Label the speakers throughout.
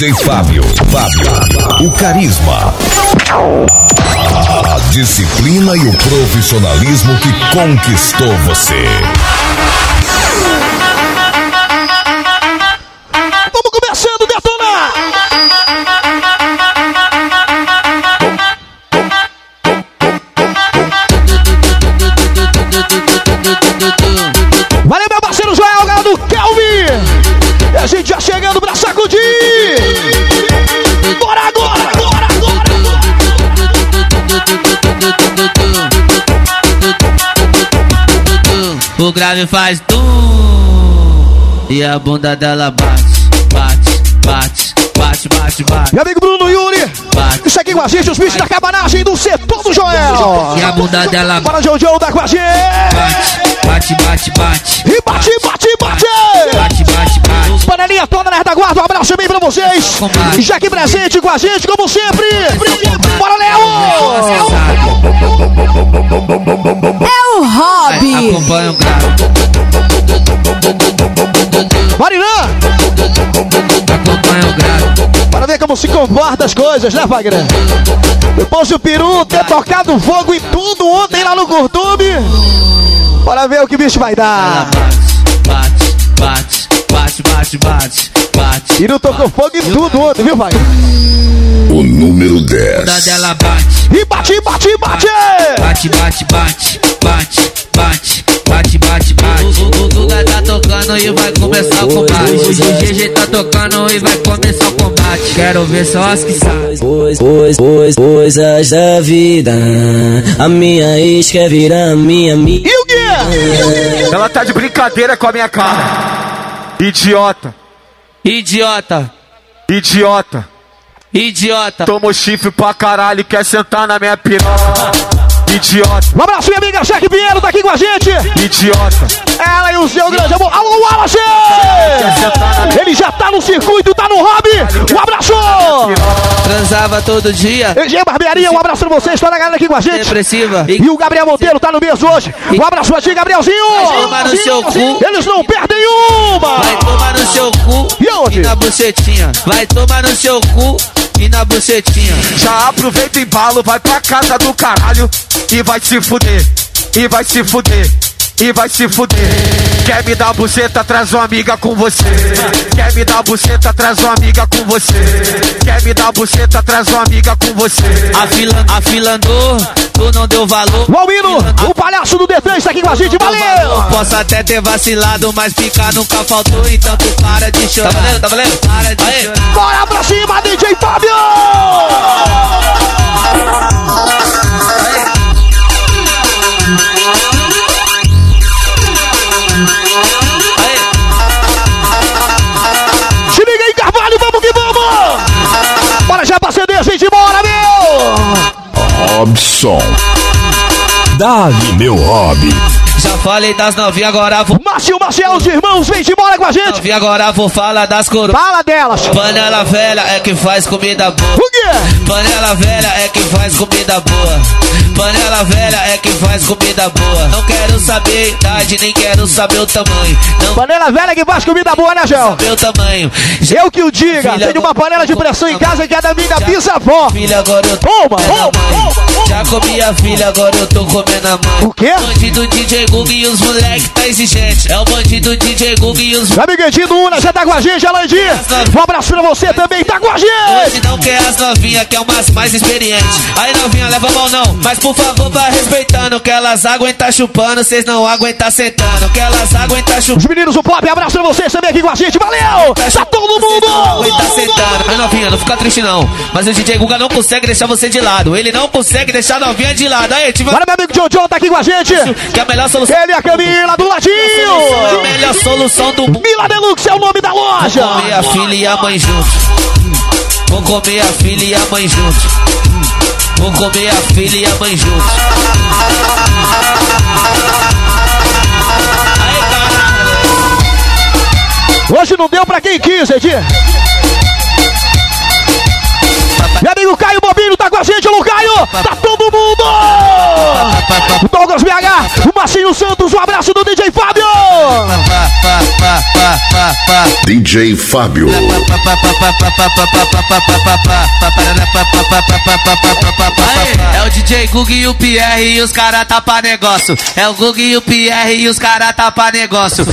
Speaker 1: DJ Fábio. Fábio. O carisma. A disciplina e o profissionalismo que conquistou você.
Speaker 2: O grave faz tum e a bunda dela bate, bate, bate, bate, bate, bate.
Speaker 3: Meu amigo Bruno Yuri!
Speaker 2: Bate.
Speaker 3: Isso aqui com a gente, os bichos da cabanagem do setor do Joel!
Speaker 2: E a bunda dela
Speaker 3: Bora, Jojo, tá com a gente!
Speaker 2: bate, bate, bate, bate.
Speaker 3: E bate, bate, bate!
Speaker 2: Bate, bate, bate.
Speaker 3: Panelinha toda na retaguarda, um abraço também pra vocês! Já aqui presente com a gente, como sempre! Bora, Léo!
Speaker 4: É o hobby.
Speaker 2: Acompanha o grave,
Speaker 3: Marinã!
Speaker 2: acompanha o grave.
Speaker 3: Para ver como se comporta as coisas, né, Wagner? Depois do peru ter tocado fogo em tudo ontem lá no Curtume. Bora ver o que o bicho vai dar.
Speaker 2: bate, bate, bate, bate, bate, bate.
Speaker 3: Peru tocou fogo em tudo ontem, viu, Wagner?
Speaker 1: O número
Speaker 2: A bunda
Speaker 1: 10.
Speaker 2: dela bate.
Speaker 3: E bate, bate, bate!
Speaker 2: Bate, bate, bate, bate, tocando e vai começar o combate. O GG tá tocando e vai começar o combate. Quero ver só as que sabem.
Speaker 5: Pois, pois, pois, coisas da vida. A minha ex quer virar minha amiga.
Speaker 3: E o quê?
Speaker 6: Ela tá de brincadeira com a minha cara. Idiota,
Speaker 2: Idiota,
Speaker 6: idiota.
Speaker 2: idiota.
Speaker 6: Tomou chifre pra caralho e quer sentar na minha piroca. Idiota,
Speaker 3: Um abraço, minha amiga Jaque Pinheiro, tá aqui com a gente.
Speaker 6: idiota.
Speaker 3: Ela e o seu grande amor. Alô, Ele já tá no circuito, tá no hobby. Um abraço!
Speaker 2: Transava todo dia.
Speaker 3: EG Barbearia, um abraço pra vocês, toda a galera aqui com a gente.
Speaker 2: Depressiva.
Speaker 3: E o Gabriel Monteiro tá no mês hoje. Um abraço pra ti, Gabrielzinho.
Speaker 2: Vai tomar no seu cu.
Speaker 3: Eles não perdem uma.
Speaker 2: Vai tomar no seu cu
Speaker 3: E onde?
Speaker 2: na bucetinha. Vai tomar no seu cu e na bucetinha.
Speaker 6: Já aproveita o embalo, vai pra casa do caralho e vai se fuder. E vai se fuder. E vai se fuder. Quer me dar buceta, traz uma amiga com você. Quer me dar buceta, traz uma amiga com você. Quer me dar buceta, traz uma amiga com você.
Speaker 2: A fila, a fila andou, tu não deu valor.
Speaker 3: O Almino, o palhaço do D3 tá aqui com a gente. Valeu!
Speaker 2: Posso até ter vacilado, mas picar nunca faltou, então tu para de chorar. Tá valendo, tá valendo? Para de chorar.
Speaker 3: Bora pra cima, DJ Fábio!
Speaker 2: Aê.
Speaker 3: Se liga aí, Carvalho, vamos que vamos! Bora já pra CD, gente, bora, meu!
Speaker 1: Robson. Dá-lhe meu hobby.
Speaker 2: Já falei das novinhas, agora vou.
Speaker 3: Márcio, Marcel, os irmãos, vem de bola com a gente!
Speaker 2: Novinha, agora vou falar das coroas.
Speaker 3: Fala delas!
Speaker 2: Panela velha é que faz comida boa.
Speaker 3: O quê?
Speaker 2: Panela velha é que faz comida boa. Panela velha é que faz comida boa. Não quero saber a idade, nem quero saber o tamanho. Não
Speaker 3: Panela velha que faz comida boa, né, Gel?
Speaker 2: o tamanho.
Speaker 3: Eu que o diga,
Speaker 2: Filha,
Speaker 3: tem uma panela de pressão em casa que é da minha bisavó!
Speaker 2: Filha, agora eu tô
Speaker 3: Toma, toma, toma,
Speaker 2: Já comi a filha, agora eu tô comendo a mãe.
Speaker 3: O quê?
Speaker 2: Bandido DJ Google e os moleque tá exigente. É o bandido DJ Google e os
Speaker 3: Meu amiguinho do Una já tá com a gente, Alandir! Um abraço pra você também, tá com a gente!
Speaker 2: Hoje não quer as novinhas, quer umas mais experientes. Aí novinha, leva mal não. Mas por favor, vai respeitando. Que elas aguentam chupando, cês não aguentam sentando. Que elas aguentam chupando.
Speaker 3: Os meninos do Pop, abraço pra vocês também aqui com a gente, valeu! Tá todo mundo!
Speaker 2: Aguenta sentando. Aí novinha, não fica triste não. Mas o DJ Guga não consegue deixar você de lado. Ele não consegue deixar a novinha de lado. Aí, tive
Speaker 3: Bora, meu amigo Jojo tá aqui com a gente!
Speaker 2: que é a melhor solução.
Speaker 3: Ele e a Camila do
Speaker 2: É a
Speaker 3: ladinho!
Speaker 2: melhor solução do mundo.
Speaker 3: Mila Deluxe é o nome da loja!
Speaker 2: Comer a filha e a mãe junto. Vou comer a filha e a mãe junto. Vou comer a filha e a mãe junto. Aí, caralho.
Speaker 3: Hoje não deu pra quem quis, Edir! Meu amigo Caio Bobinho tá com a gente, Lu Caio! Tá todo mundo! O Douglas BH, o Marcinho Santos, um abraço do DJ Fábio!
Speaker 1: DJ Fábio.
Speaker 2: É o DJ Gug e o Pierre e os cara tá pra negócio. É o Gug e o Pierre e os cara tá pra negócio.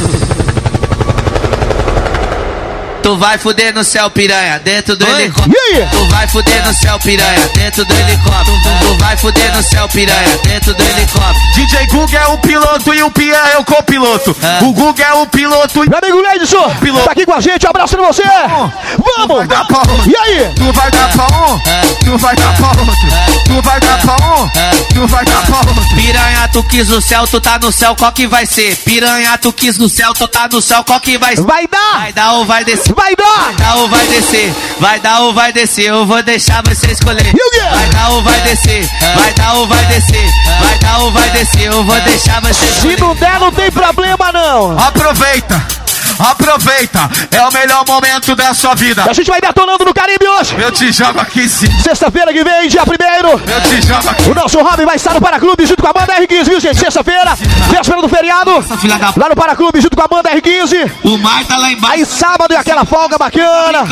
Speaker 2: Tu vai fuder no céu, piranha, dentro do helicóptero.
Speaker 3: E aí?
Speaker 2: Tu vai fuder no céu, piranha, dentro do helicóptero. Tu vai fuder no céu, piranha, dentro do helicóptero.
Speaker 6: DJ Gug é o piloto e o Pia é o copiloto.
Speaker 2: É.
Speaker 6: O Gug é o piloto e
Speaker 3: Meu amigo Leidson,
Speaker 6: Piloto.
Speaker 3: tá aqui com a gente, um abraço pra você. Vamos!
Speaker 6: vai dar pra um.
Speaker 3: E aí?
Speaker 6: Tu vai dar pra um, tu vai dar pra outro. Tu vai dar pra um, tu vai dar pra outro.
Speaker 2: Piranha, tu quis o céu, tu tá no céu, qual que vai ser? Piranha, tu quis no céu, tu tá no céu, qual que vai ser?
Speaker 3: Vai dar!
Speaker 2: Vai dar ou vai descer?
Speaker 3: Vai dar!
Speaker 2: Vai dar ou vai descer? Vai dar ou vai descer? Eu vou deixar você escolher. Vai dar ou vai descer? Vai dar ou vai descer? Vai dar ou vai descer? Eu vou deixar você
Speaker 3: Se
Speaker 2: escolher.
Speaker 3: não der, não tem problema não.
Speaker 6: Aproveita, aproveita. É o melhor momento da sua vida.
Speaker 3: A gente vai detonando no Caribe hoje.
Speaker 6: Eu te jogo aqui sim.
Speaker 3: Sexta-feira que vem, dia primeiro.
Speaker 6: Eu te jogo aqui.
Speaker 3: O nosso Robin vai estar no Paraclube junto com a banda R15, viu, gente? Sexta-feira, véspera do feriado.
Speaker 2: da.
Speaker 3: Lá no Paraclube junto com a banda R15.
Speaker 2: O mar tá lá embaixo.
Speaker 3: Aí sábado é aquela folga bacana.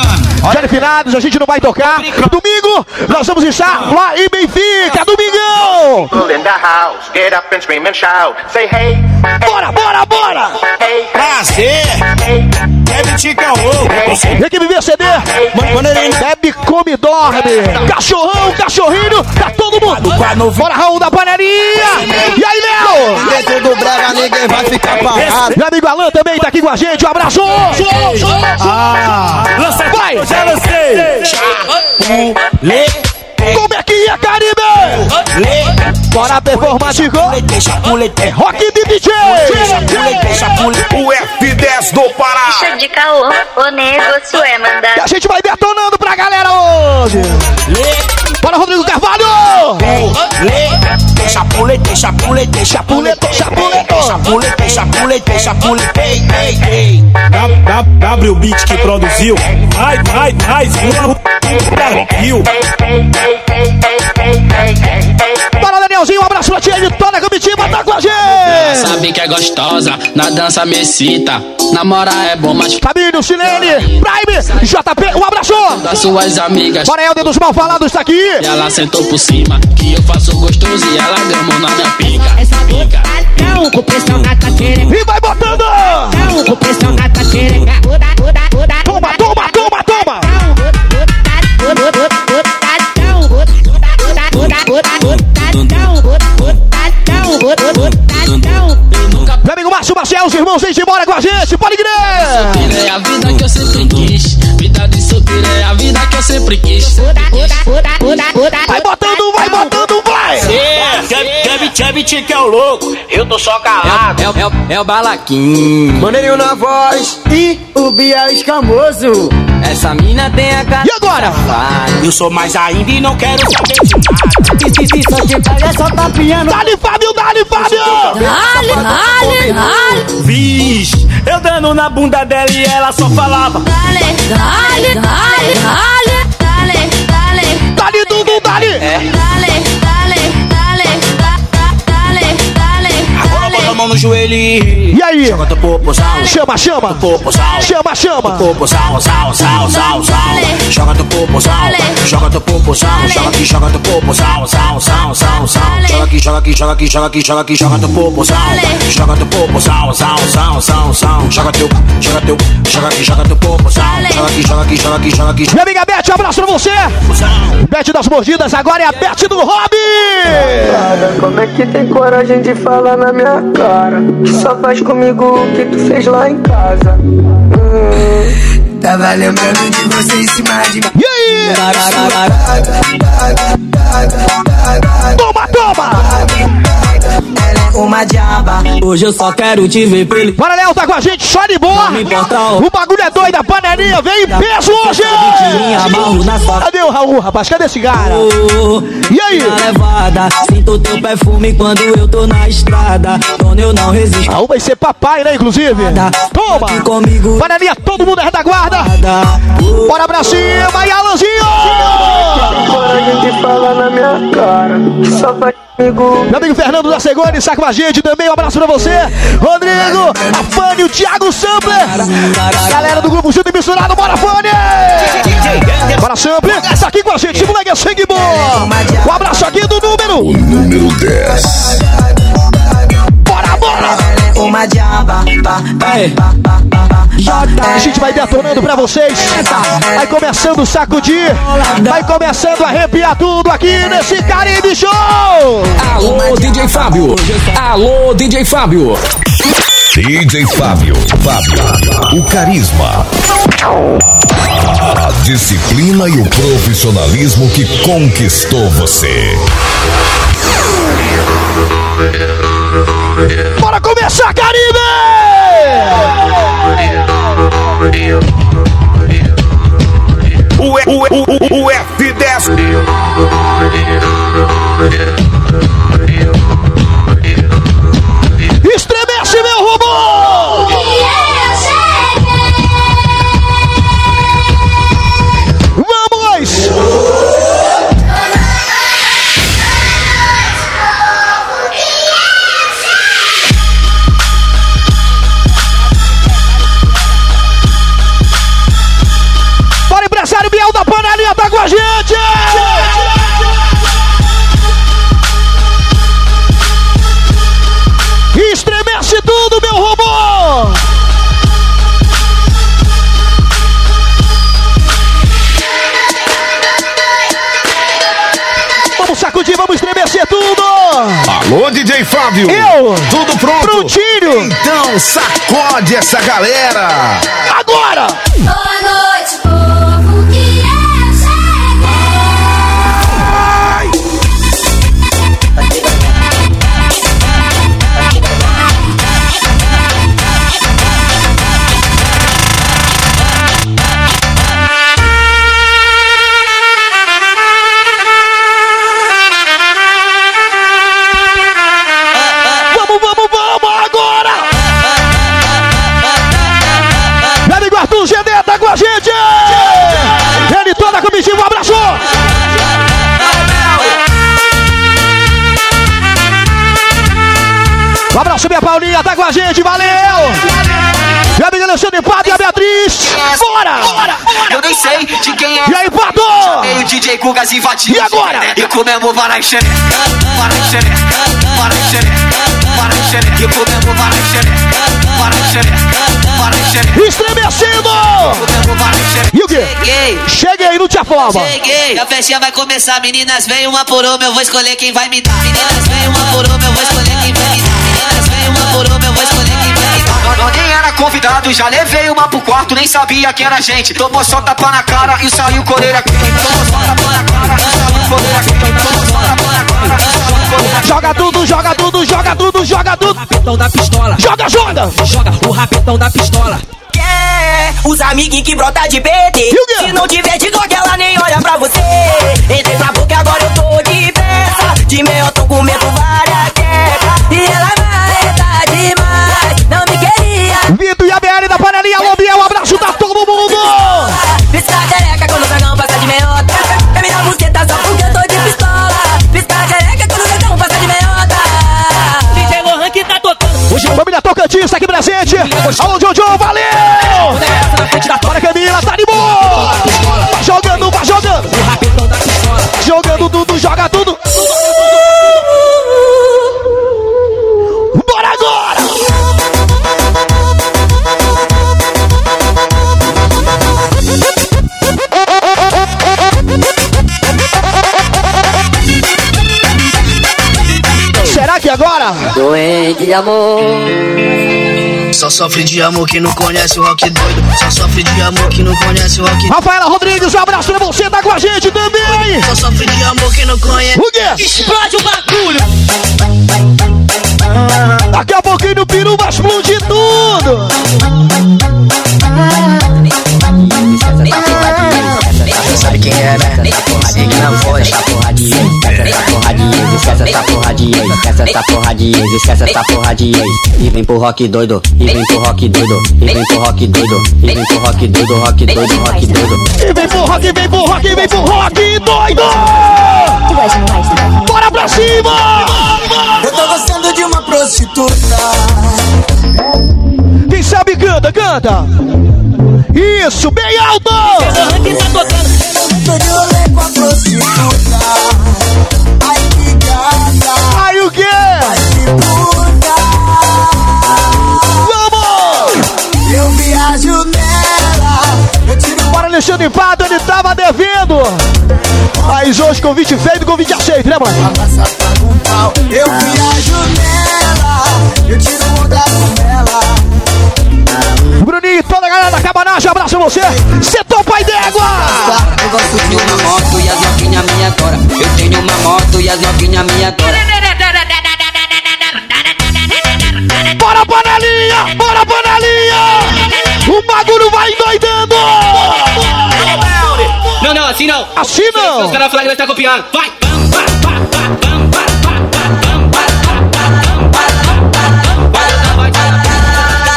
Speaker 3: Dia de finados, a gente não vai tocar. Domingo, nós vamos estar lá em Benfica. Domingão! Bora, bora, bora!
Speaker 7: Prazer!
Speaker 8: Hey,
Speaker 7: Kevin Tica Louco!
Speaker 3: Vem aqui viver CD. Bebe, come dorme. Cachorrão, cachorrinho, tá todo mundo. Bora, Raul da panelinha. E aí, Léo?
Speaker 7: Dentro do brega ninguém vai ficar parado.
Speaker 3: Meu amigo Alan também tá aqui com a gente. Um abraço.
Speaker 7: Ah, lança
Speaker 3: Vai.
Speaker 7: já lancei! Chapulê,
Speaker 3: Como é que é, Caribe? Bora, performático.
Speaker 7: chapulete,
Speaker 3: Rock de DJ.
Speaker 1: O F10 do Pará.
Speaker 9: Deixa de caô, o negócio é
Speaker 3: E
Speaker 9: mandar.
Speaker 3: a gente vai detonando pra galera hoje. Bora, Rodrigo Carvalho.
Speaker 7: lê, chapulete, chapulete, chapulete, chapulete, chapulete, chapulete, chapulete, ei, ei, ei. W Beat que produziu, vai, vai, vai,
Speaker 10: Sabe que é gostosa, na dança me excita. Namorar é bom, mas
Speaker 3: Fabinho, Silene, Prime, JP. Um abraço.
Speaker 10: das suas amigas.
Speaker 3: Bora, Helder dos Malfalados tá aqui.
Speaker 10: E ela sentou por cima, que eu faço gostoso e ela gamou na minha pica. pica.
Speaker 11: Não, com pressão na tua.
Speaker 3: E vai botando.
Speaker 11: Não, com pressão na tua
Speaker 3: toma, toma. Marcel, os irmãos, vem embora com a gente. Pode crer.
Speaker 10: Solteiro é a vida que eu sempre quis. Vida de solteiro é a vida que eu sempre quis.
Speaker 3: Vai vai.
Speaker 7: Kevin Tica é o louco, eu tô só calado.
Speaker 5: É, o- é, o- é o balaquim.
Speaker 7: Maneirinho na voz e o Bia escamoso.
Speaker 5: Essa mina tem a cara.
Speaker 3: E agora?
Speaker 7: Eu sou mais ainda e não quero saber de nada.
Speaker 11: Só te pega, só tá piano.
Speaker 3: Dali, Fábio, dali, Fábio.
Speaker 4: Dale, dale, dale,
Speaker 7: Vixe, eu dando na bunda dela e ela só falava.
Speaker 4: dale, dale, dale, dale, dale, dale,
Speaker 3: Dali, Dudu, dali.
Speaker 4: dale, dale, dale,
Speaker 7: mão no joelho e
Speaker 3: E aí?
Speaker 7: joga teu popozão.
Speaker 3: Chama, chama.
Speaker 7: Popozão.
Speaker 3: Chama, chama.
Speaker 7: Popozão, sal, sal, sal, sal. Joga teu popozão. Joga teu popozão. Joga aqui, joga teu popozão. Sal, sal, sal, sal. Joga aqui, joga aqui, joga aqui, joga aqui, joga aqui, joga teu popozão. Joga teu popozão. Sal, sal, sal, sal. Joga teu, joga teu, joga aqui, joga teu popozão. Joga aqui, joga aqui, joga aqui, joga aqui.
Speaker 3: Minha amiga Beth, um abraço pra você. Beth das mordidas, agora é a Beth do Hobby.
Speaker 12: Como é que tem coragem de falar na minha cara? Que só faz comigo o que tu fez lá em casa. Hum. Tava lembrando de você em cima de mim.
Speaker 3: E aí? Toma, toma.
Speaker 12: Uma diaba.
Speaker 5: Hoje eu só quero te ver pelo.
Speaker 3: Bora, Léo, tá com a gente, só de boa.
Speaker 5: O-
Speaker 3: O bagulho é doido, a panelinha vem em peso hoje.
Speaker 5: amarro na sua-
Speaker 3: Cadê o Raul, rapaz? Cadê esse cara? E aí?
Speaker 5: Na levada, sinto teu perfume quando eu tô na estrada. Quando eu não resisto.
Speaker 3: Raul vai ser papai, né, inclusive? Toma.
Speaker 5: Comigo.
Speaker 3: Panelinha, todo mundo é retaguarda. Bora pra cima, e Alanzinho. Meu amigo Fernando da Segone está com a gente também. Um abraço pra você. Rodrigo, a Fanny, o Thiago Sampler. Galera do grupo Junto e Misturado, bora Fanny! Bora Sampler, tá aqui com a gente. Moleque é sangue bom. Um abraço aqui do número.
Speaker 1: O número 10.
Speaker 3: Bora, bora!
Speaker 12: Uma diaba, pá, pá, pá, pá, pá.
Speaker 3: A gente vai detonando pra vocês. Vai começando a sacudir. Vai começando a arrepiar tudo aqui nesse Caribe Show.
Speaker 13: Alô, DJ Fábio. Alô, DJ Fábio.
Speaker 1: DJ Fábio. Fábio. O carisma. A disciplina e o profissionalismo que conquistou você.
Speaker 3: Bora começar, Caribe!
Speaker 1: O, E- o, o, o F10.
Speaker 3: A gente! Estremece tudo, meu robô! Vamos sacudir, vamos estremecer tudo!
Speaker 1: Alô, DJ Fábio.
Speaker 3: Eu!
Speaker 1: Tudo pronto?
Speaker 3: Prontinho!
Speaker 1: Então sacode essa galera.
Speaker 3: Agora!
Speaker 4: Boa
Speaker 3: a gente, valeu! Meu amigo Alexandre Pato e a Beatriz! Bora! Bora!
Speaker 14: Eu nem sei de quem é.
Speaker 3: E aí, Pato?
Speaker 14: Chamei o DJ Gugas invadiu.
Speaker 3: E agora?
Speaker 14: E comemos varai xereca, varai xereca. E comemos xereca, varai xereca.
Speaker 3: Estremecendo! E o quê?
Speaker 2: Cheguei,
Speaker 3: Cheguei, não te afoba!
Speaker 2: cheguei. A festinha vai começar, meninas, vem uma por uma, eu vou escolher quem vai me dar. Meninas, vem uma por uma, eu vou escolher quem vai me dar.
Speaker 14: Convidado, já levei uma pro quarto, nem sabia que era gente. Tomou só tapa na cara e saiu coreira quente. Tomou só tapa na cara e saiu coreira quente. Tomou só tapa na cara e saiu coreira quente.
Speaker 3: Joga tudo, joga tudo, joga tudo, joga tudo!
Speaker 10: Rapetão da pistola.
Speaker 3: Joga, joga!
Speaker 10: Joga o rapetão da pistola.
Speaker 15: É, os amiguinhos que brota de PT.
Speaker 3: O?
Speaker 15: Se não tiver de Glock, ela nem olha pra você. Entrei pra boca, agora eu tô de peça. De meio eu tô comendo várias
Speaker 10: tá
Speaker 3: aqui presente! Alô, Jojo, valeu! Bora, Camila, tá de boa! Vai jogando, vai jogando! Jogando tudo, joga tudo! Bora agora! Será que agora?
Speaker 15: Doente de amor.
Speaker 16: Só sofre de amor que não conhece o rock doido. Só sofre de amor que não conhece o rock
Speaker 3: Rafaela Rodrigues, um abraço pra você, tá com a gente também!
Speaker 16: Só sofre de amor que não conhece.
Speaker 3: O quê?
Speaker 10: Explode o bagulho.
Speaker 3: Daqui a pouquinho o peru vai explodir tudo!
Speaker 16: quem é, né? era.
Speaker 5: Essa porradinha na voz, essa porradinha, essa porradinha, esquece essa porradinha, esquece essa porradinha, esquece essa porradinha. E vem pro rock doido, e vem pro rock doido, e vem pro rock doido, e vem pro rock doido, rock doido, rock doido.
Speaker 3: E vem pro rock, vem pro rock, vem pro rock doido. Bora pra cima! Eu
Speaker 15: tô gostando de uma prostituta. Quem
Speaker 3: sabe canta, canta. Isso, bem alto! Mas hoje convite feito, convite aceito, né, mano?
Speaker 15: Eu viajo nela. Eu tiro onda com ela.
Speaker 3: Bruninho, toda a galera da cabanagem, abraço você. Setor Pai d'Égua!
Speaker 17: Eu gosto de uma moto e as novinha minha agora. Eu tenho uma moto e as novinha minha
Speaker 10: não, assim não. Os caras nós tá copiando. Vai!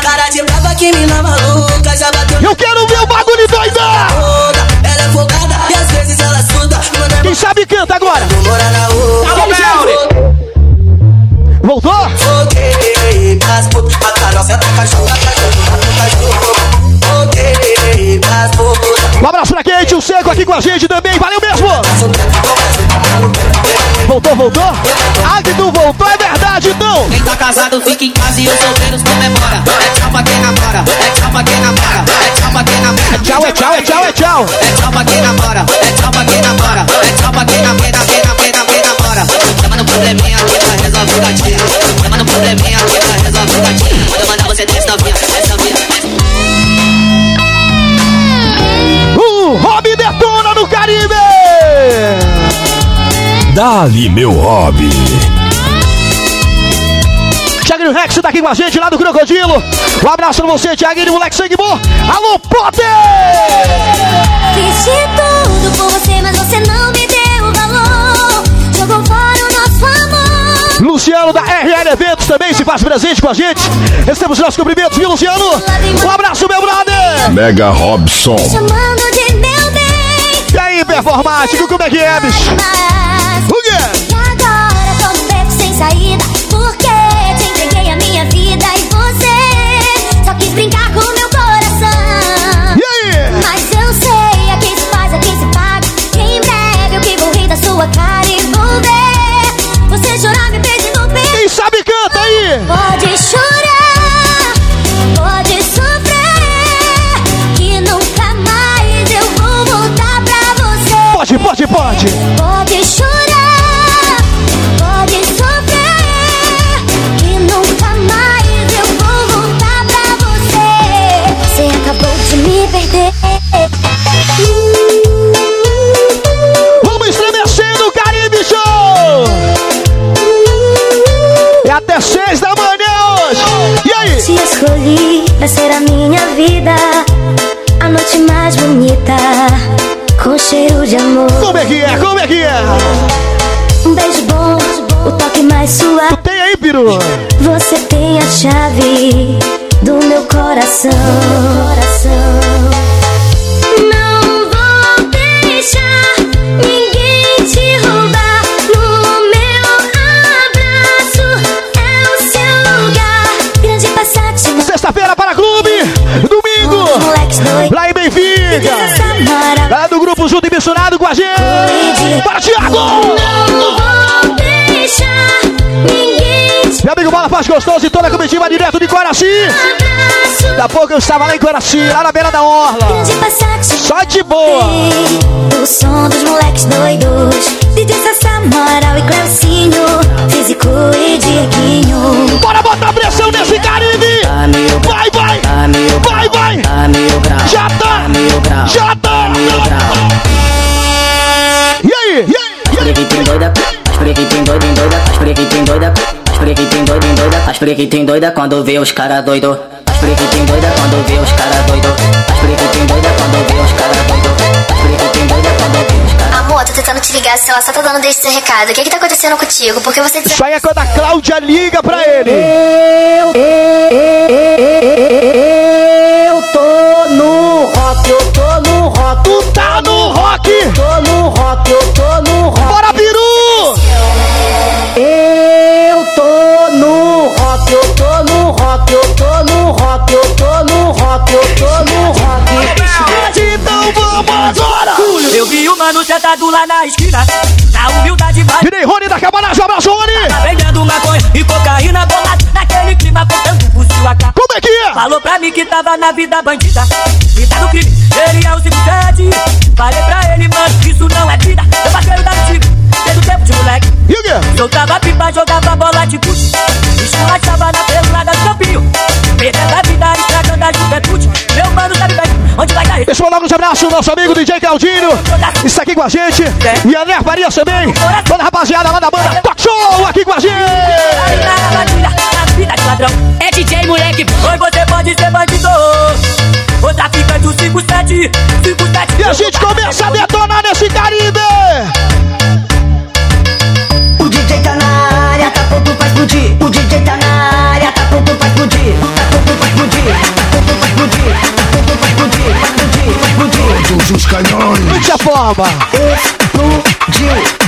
Speaker 15: Cara de brava que mina maluca. Já bateu
Speaker 3: Eu quero ver o bagulho
Speaker 15: toda. Ela é folgada e às vezes ela suda.
Speaker 3: Quem sabe canta agora! Kate, o Seco aqui com a gente também, valeu mesmo! Voltou, voltou? Tu voltou, é verdade então!
Speaker 17: Quem tá casado fica em casa e os solteiros comemora. É pra quem namora, é pra quem namora, é pra quem namora.
Speaker 3: Tchau, é tchau, é tchau, é tchau!
Speaker 17: É tchau pra quem namora, é pra quem namora, é pra quem namora, quem namora, quem namora. Chama no probleminha que vai resolver o gatinho. Chama no probleminha que vai resolver o gatinho. Quando mandar você desce novinha,
Speaker 1: Dali, meu hobby.
Speaker 3: Thiaguinho Rex tá aqui com a gente lá do Crocodilo. Um abraço pra você, Thiaguinho, moleque sangue bom. Alô, Potter!
Speaker 4: Fiz de tudo por você, mas você não me deu valor. Jogou fora o nosso amor.
Speaker 3: Luciano da RL Eventos também se faz presente com a gente. Recebemos nossos cumprimentos, viu, Luciano? Um abraço, meu brother!
Speaker 1: Mega Robson.
Speaker 4: Chamando de meu bem.
Speaker 3: E aí, performático, como é que é, bicho? Tem pouco eu estava lá em Coraci, lá na beira da orla! Só de boa!
Speaker 4: O som dos moleques doidos DJ Sassá, Amaral e Cleucinho Físico e Dieguinho
Speaker 3: Bora botar pressão nesse Caribe! Vai, vai! Vai, vai! Já tá! Já tá! E aí? E aí?
Speaker 17: As prequitem doida, as prequitem doida, as prequitem doida, as prequitem doida, em doida, as prequitem doida quando vê os cara doido. As prequitem doida quando vê os cara doido. As prequitem doida quando vê os cara doido. As prequitem doida quando vê os cara
Speaker 9: Amor, tô tentando te ligar, sei lá, só tô dando desde seu recado. O que que tá acontecendo contigo? Porque você
Speaker 3: Isso aí é quando a Cláudia liga pra ele!
Speaker 15: Eu
Speaker 18: esquina. Na humildade vai.
Speaker 3: Virei Rony da Cabanagem, abraço, Rony!
Speaker 18: Tá vendendo maconha e cocaína bolada. Naquele clima contando por sua cara.
Speaker 3: Como é que é?
Speaker 18: Falou pra mim que tava na vida bandida. Vida do crime, ele é o 57. Falei pra ele, mano, isso não é vida. Eu parceiro da antiga, desde o tempo de moleque.
Speaker 3: E o quê?
Speaker 18: Jogava pipa,
Speaker 3: abraço nosso amigo DJ Caldinho. Está aqui com a gente. E a Ner Maria também. Toda a rapaziada lá da banda Talk Show aqui com a gente.
Speaker 18: É DJ moleque, oi você pode ser bandido Ou traficante do 57 57
Speaker 3: E a gente começa a canhões
Speaker 18: Explodiu, bum Explodiu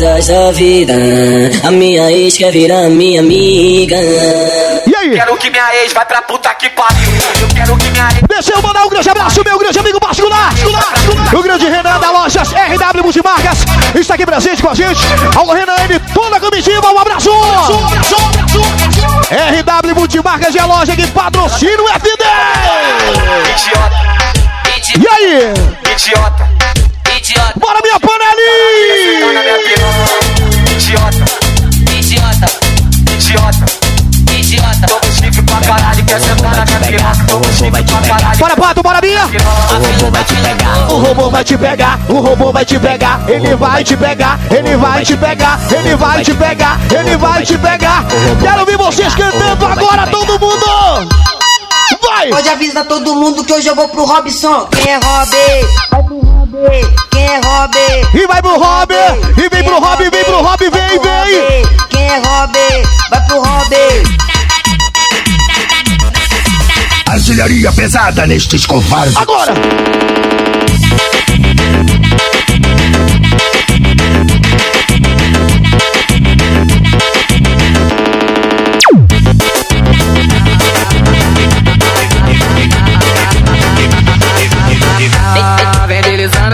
Speaker 5: Coisas da vida, a minha ex quer virar minha amiga.
Speaker 3: E aí?
Speaker 19: Quero que minha ex vai pra puta que pariu. Eu quero que minha ex.
Speaker 3: Deixa eu mandar um grande abraço, meu grande amigo particular. O grande Renan da Lojas RW Multimarcas está aqui presente com a gente. Alô, Renan M, toda a comitiva, um abraço. RW Multimarcas é a loja que patrocina o FD.
Speaker 19: Idiota.
Speaker 3: E aí?
Speaker 19: Idiota. Na minha piroca. Toma chifre pra caralho.
Speaker 3: Bora, Pato, bora, Bia.
Speaker 5: O robô vai te pegar.
Speaker 3: O robô vai te pegar, o robô vai te pegar, ele vai te pegar, ele vai te pegar, ele vai te pegar, ele vai te pegar. Quero ver vocês cantando agora, todo mundo! Vai!
Speaker 20: Pode avisar todo mundo que hoje eu vou pro Robson. Quem é? Vai Rob. Quem é Rob?
Speaker 3: E vai pro Rob, e vem pro Rob, vem pro Rob, vem, vem!
Speaker 20: Quem é Rob? Vai pro Rob.
Speaker 1: Artilharia pesada nestes covardes.
Speaker 3: Agora!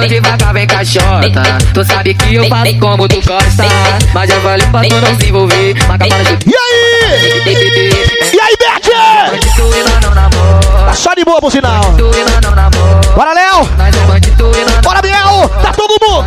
Speaker 21: Devagar, vem caixota. Tu sabe que eu faço como tu gosta. Mas já falei pra tu não se envolver. Macabana de.
Speaker 3: E aí? E aí, Tá pro sinal. Bora, Léo! Bora, Biel! Tá todo mundo!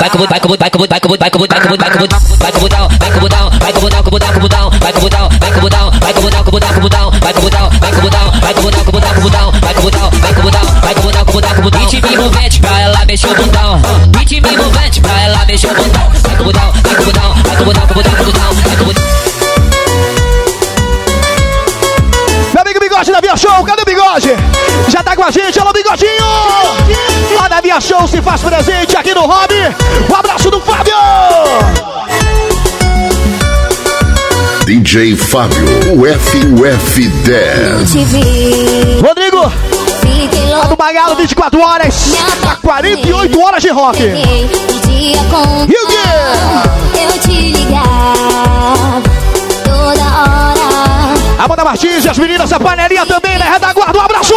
Speaker 17: Vai com vai com vai com vai com vai com vai com vai com vai com botão, vai com botão, vai com botão, com botão, com botão, vai com botão, vai com botão, vai com botão, com botão, com botão, vai com botão, vai com botão, vai com botão, com botão, com botão, vai com botão, vai com botão, vai com botão, com botão, com botão. Ritmo envolvente pra ela mexer o botão. Ritmo envolvente pra ela mexer o botão. Vai com botão, vai com botão, vai com botão, com botão, com botão, vai com botão.
Speaker 3: Meu Via Show, cadê o Bigode? Já tá com a gente, alô Bigodinho! Lá da Via Show se faz presente aqui no Hobby. Um abraço do Fábio!
Speaker 22: DJ Fábio, o FUF10.
Speaker 3: Rodrigo! Lá do Bagalo, 24 horas, a 48 horas de rock. E o quê?
Speaker 4: Eu te ligava toda hora.
Speaker 3: Amanda Martins e as meninas da panelinha também, né? Retaguarda, um abraço!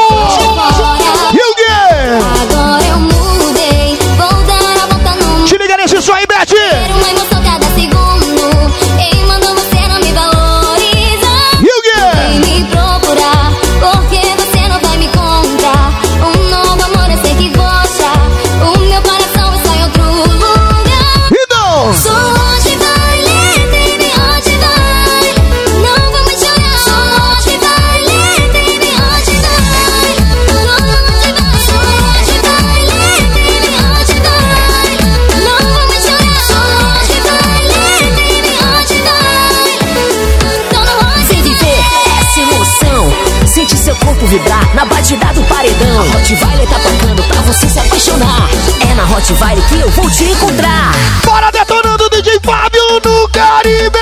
Speaker 18: Corpo vibrar na batida do
Speaker 15: paredão. A Rottweiler tá tocando pra você se apaixonar. É na Rottweiler que eu vou te encontrar.
Speaker 3: Bora detonando o DJ Fábio no Caribe!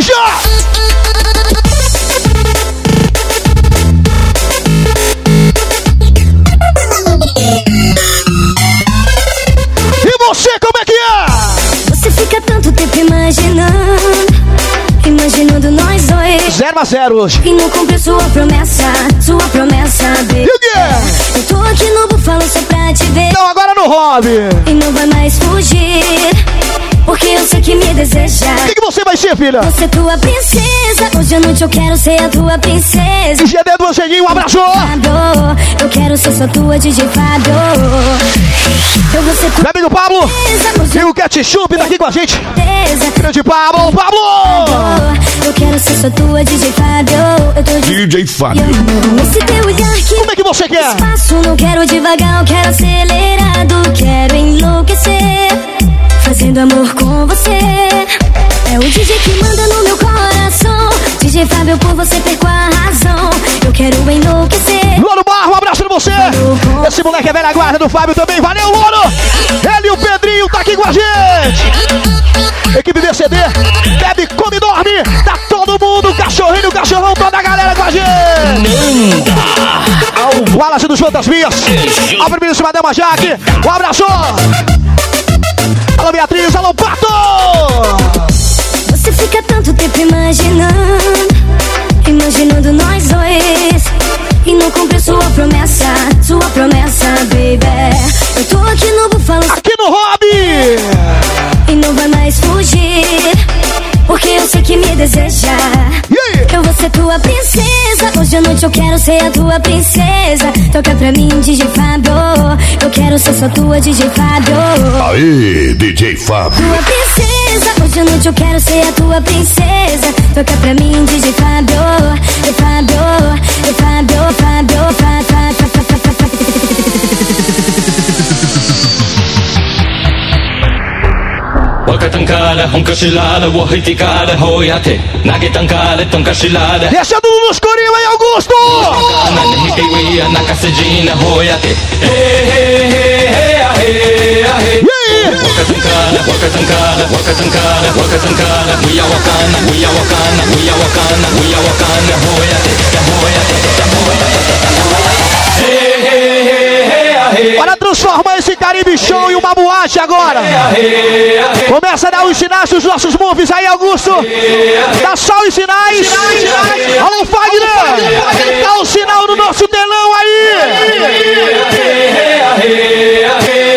Speaker 3: Já! E você. 0 a 0 hoje.
Speaker 4: E não cumpre sua promessa, sua promessa, baby.
Speaker 3: E o quê?
Speaker 4: Eu tô aqui no búfalo só pra te ver.
Speaker 3: Então agora no hobby.
Speaker 4: E não vai mais fugir. Porque eu sei que me deseja.
Speaker 3: O que, que você vai ser, filha?
Speaker 4: Você é tua princesa. Hoje à noite eu quero ser a tua princesa.
Speaker 3: GD do Angelinho, um abraço!
Speaker 4: Eu quero ser só tua DJ Fábio. Eu vou ser tua
Speaker 3: Meu Pablo e o Ketchup tá aqui com a gente. Grande Pablo, Pablo!
Speaker 4: Eu quero ser só tua DJ Fábio. Eu tô de
Speaker 23: DJ Fábio.
Speaker 4: Esse teu olhar que
Speaker 3: Como é que você quer?
Speaker 4: espaço. Não quero devagar, eu quero acelerado. Quero enlouquecer. Fazendo amor com você. É o DJ que manda no meu coração. DJ Fábio, por você perco a razão. Eu quero enlouquecer.
Speaker 3: Louro Barro, um abraço pra você! Esse moleque é velha guarda do Fábio também, valeu, Louro! Ele e o Pedrinho tá aqui com a gente! Equipe BCD, bebe, come e dorme! Tá todo mundo, cachorrinho, o cachorrão, toda a galera com a gente! O Wallace dos Fantasmias, a primeira Dama Jaque, um abraço! Alô, Beatriz, alô, Pato!
Speaker 4: Você fica tanto tempo imaginando, imaginando nós dois. E não cumpre sua promessa, sua promessa, baby. Eu tô aqui no búfalo
Speaker 3: Aqui no Hobby!
Speaker 4: e não vai mais fugir. Porque eu sei que me deseja.
Speaker 3: Aí?
Speaker 4: Eu vou ser tua princesa. Hoje à noite eu quero ser a tua princesa. Toca pra mim, DJ Fábio. Eu quero ser só tua, DJ Fábio.
Speaker 23: Aê, DJ Fábio.
Speaker 4: Tua princesa, hoje à noite eu quero ser a tua princesa. Toca pra mim, DJ Fábio, e Fábio, e Fábio, Fábio, Fá, Fá, Fá, Fá, Fá, Fá, Fá.
Speaker 10: Wakatankara, hunkashilada, wahitikada, hoyate. Nagetankara, tonkashilada.
Speaker 3: Descendo no escurinho, hein, Augusto?
Speaker 10: Nahikiwia, nakasejina, hoyate. Hey.
Speaker 3: E aí?
Speaker 10: Wakatankara, wakatankara, wakatankara, wakatankara. We are wakana, we are wakana, we are wakana, we are wakana, hoyate, ya hoyate, ya hoyate.
Speaker 3: Bora transformar esse Caribe Show em uma boate agora! Começa a dar os sinais dos nossos moves aí, Augusto! Dá só os sinais! Alô, Fagner! Dá o sinal no nosso telão aí!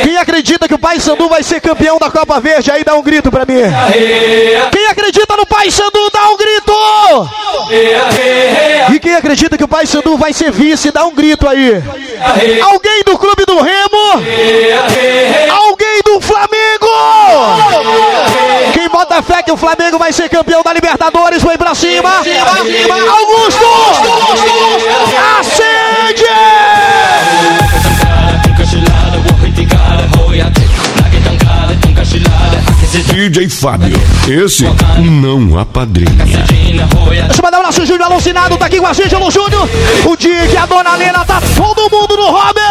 Speaker 3: Quem acredita que o Pai Sandu vai ser campeão da Copa Verde aí, dá um grito pra mim! Quem acredita no Pai Sandu, dá um grito! Acredita que o Pai Sandu vai ser vice, dá um grito aí! Alguém do Clube do Remo! Alguém do Flamengo! Quem bota fé que o Flamengo vai ser campeão da Libertadores, foi pra cima! Augusto!
Speaker 23: DJ Fábio. Esse não apadrinha.
Speaker 3: Deixa eu mandar um abraço, Júnior alucinado, tá aqui com a gente, alô Júnior! O dia que a dona Lena tá todo mundo no hobby!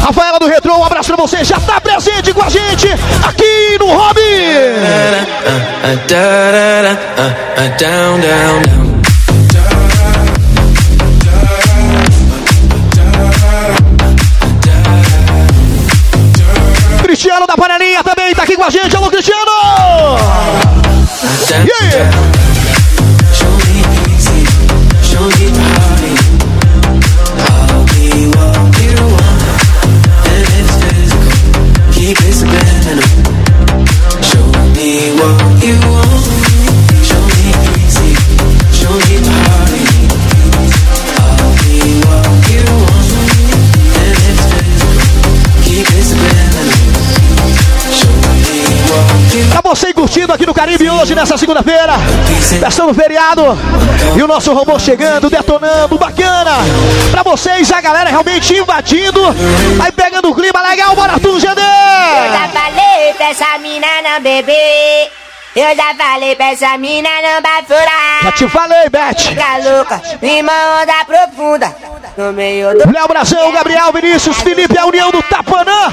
Speaker 3: Rafaela do Retro, um abraço pra você, já tá presente com a gente aqui no Cristiano da Panelinha também tá aqui com a gente, alô Cristiano! Yeah! Hoje nessa segunda-feira. Festando o feriado. E o nosso robô chegando, detonando, bacana. Pra vocês, a galera realmente invadindo. Aí pegando o clima legal, bora tu, GD!
Speaker 11: Eu já falei pra essa mina não beber. Eu já falei pra essa mina não bafurar.
Speaker 3: Já te falei, Beth.
Speaker 11: Fica louca, uma onda profunda. No meio do.
Speaker 3: Léo Brasil, Gabriel, Vinícius, Felipe, a união do Tapanã.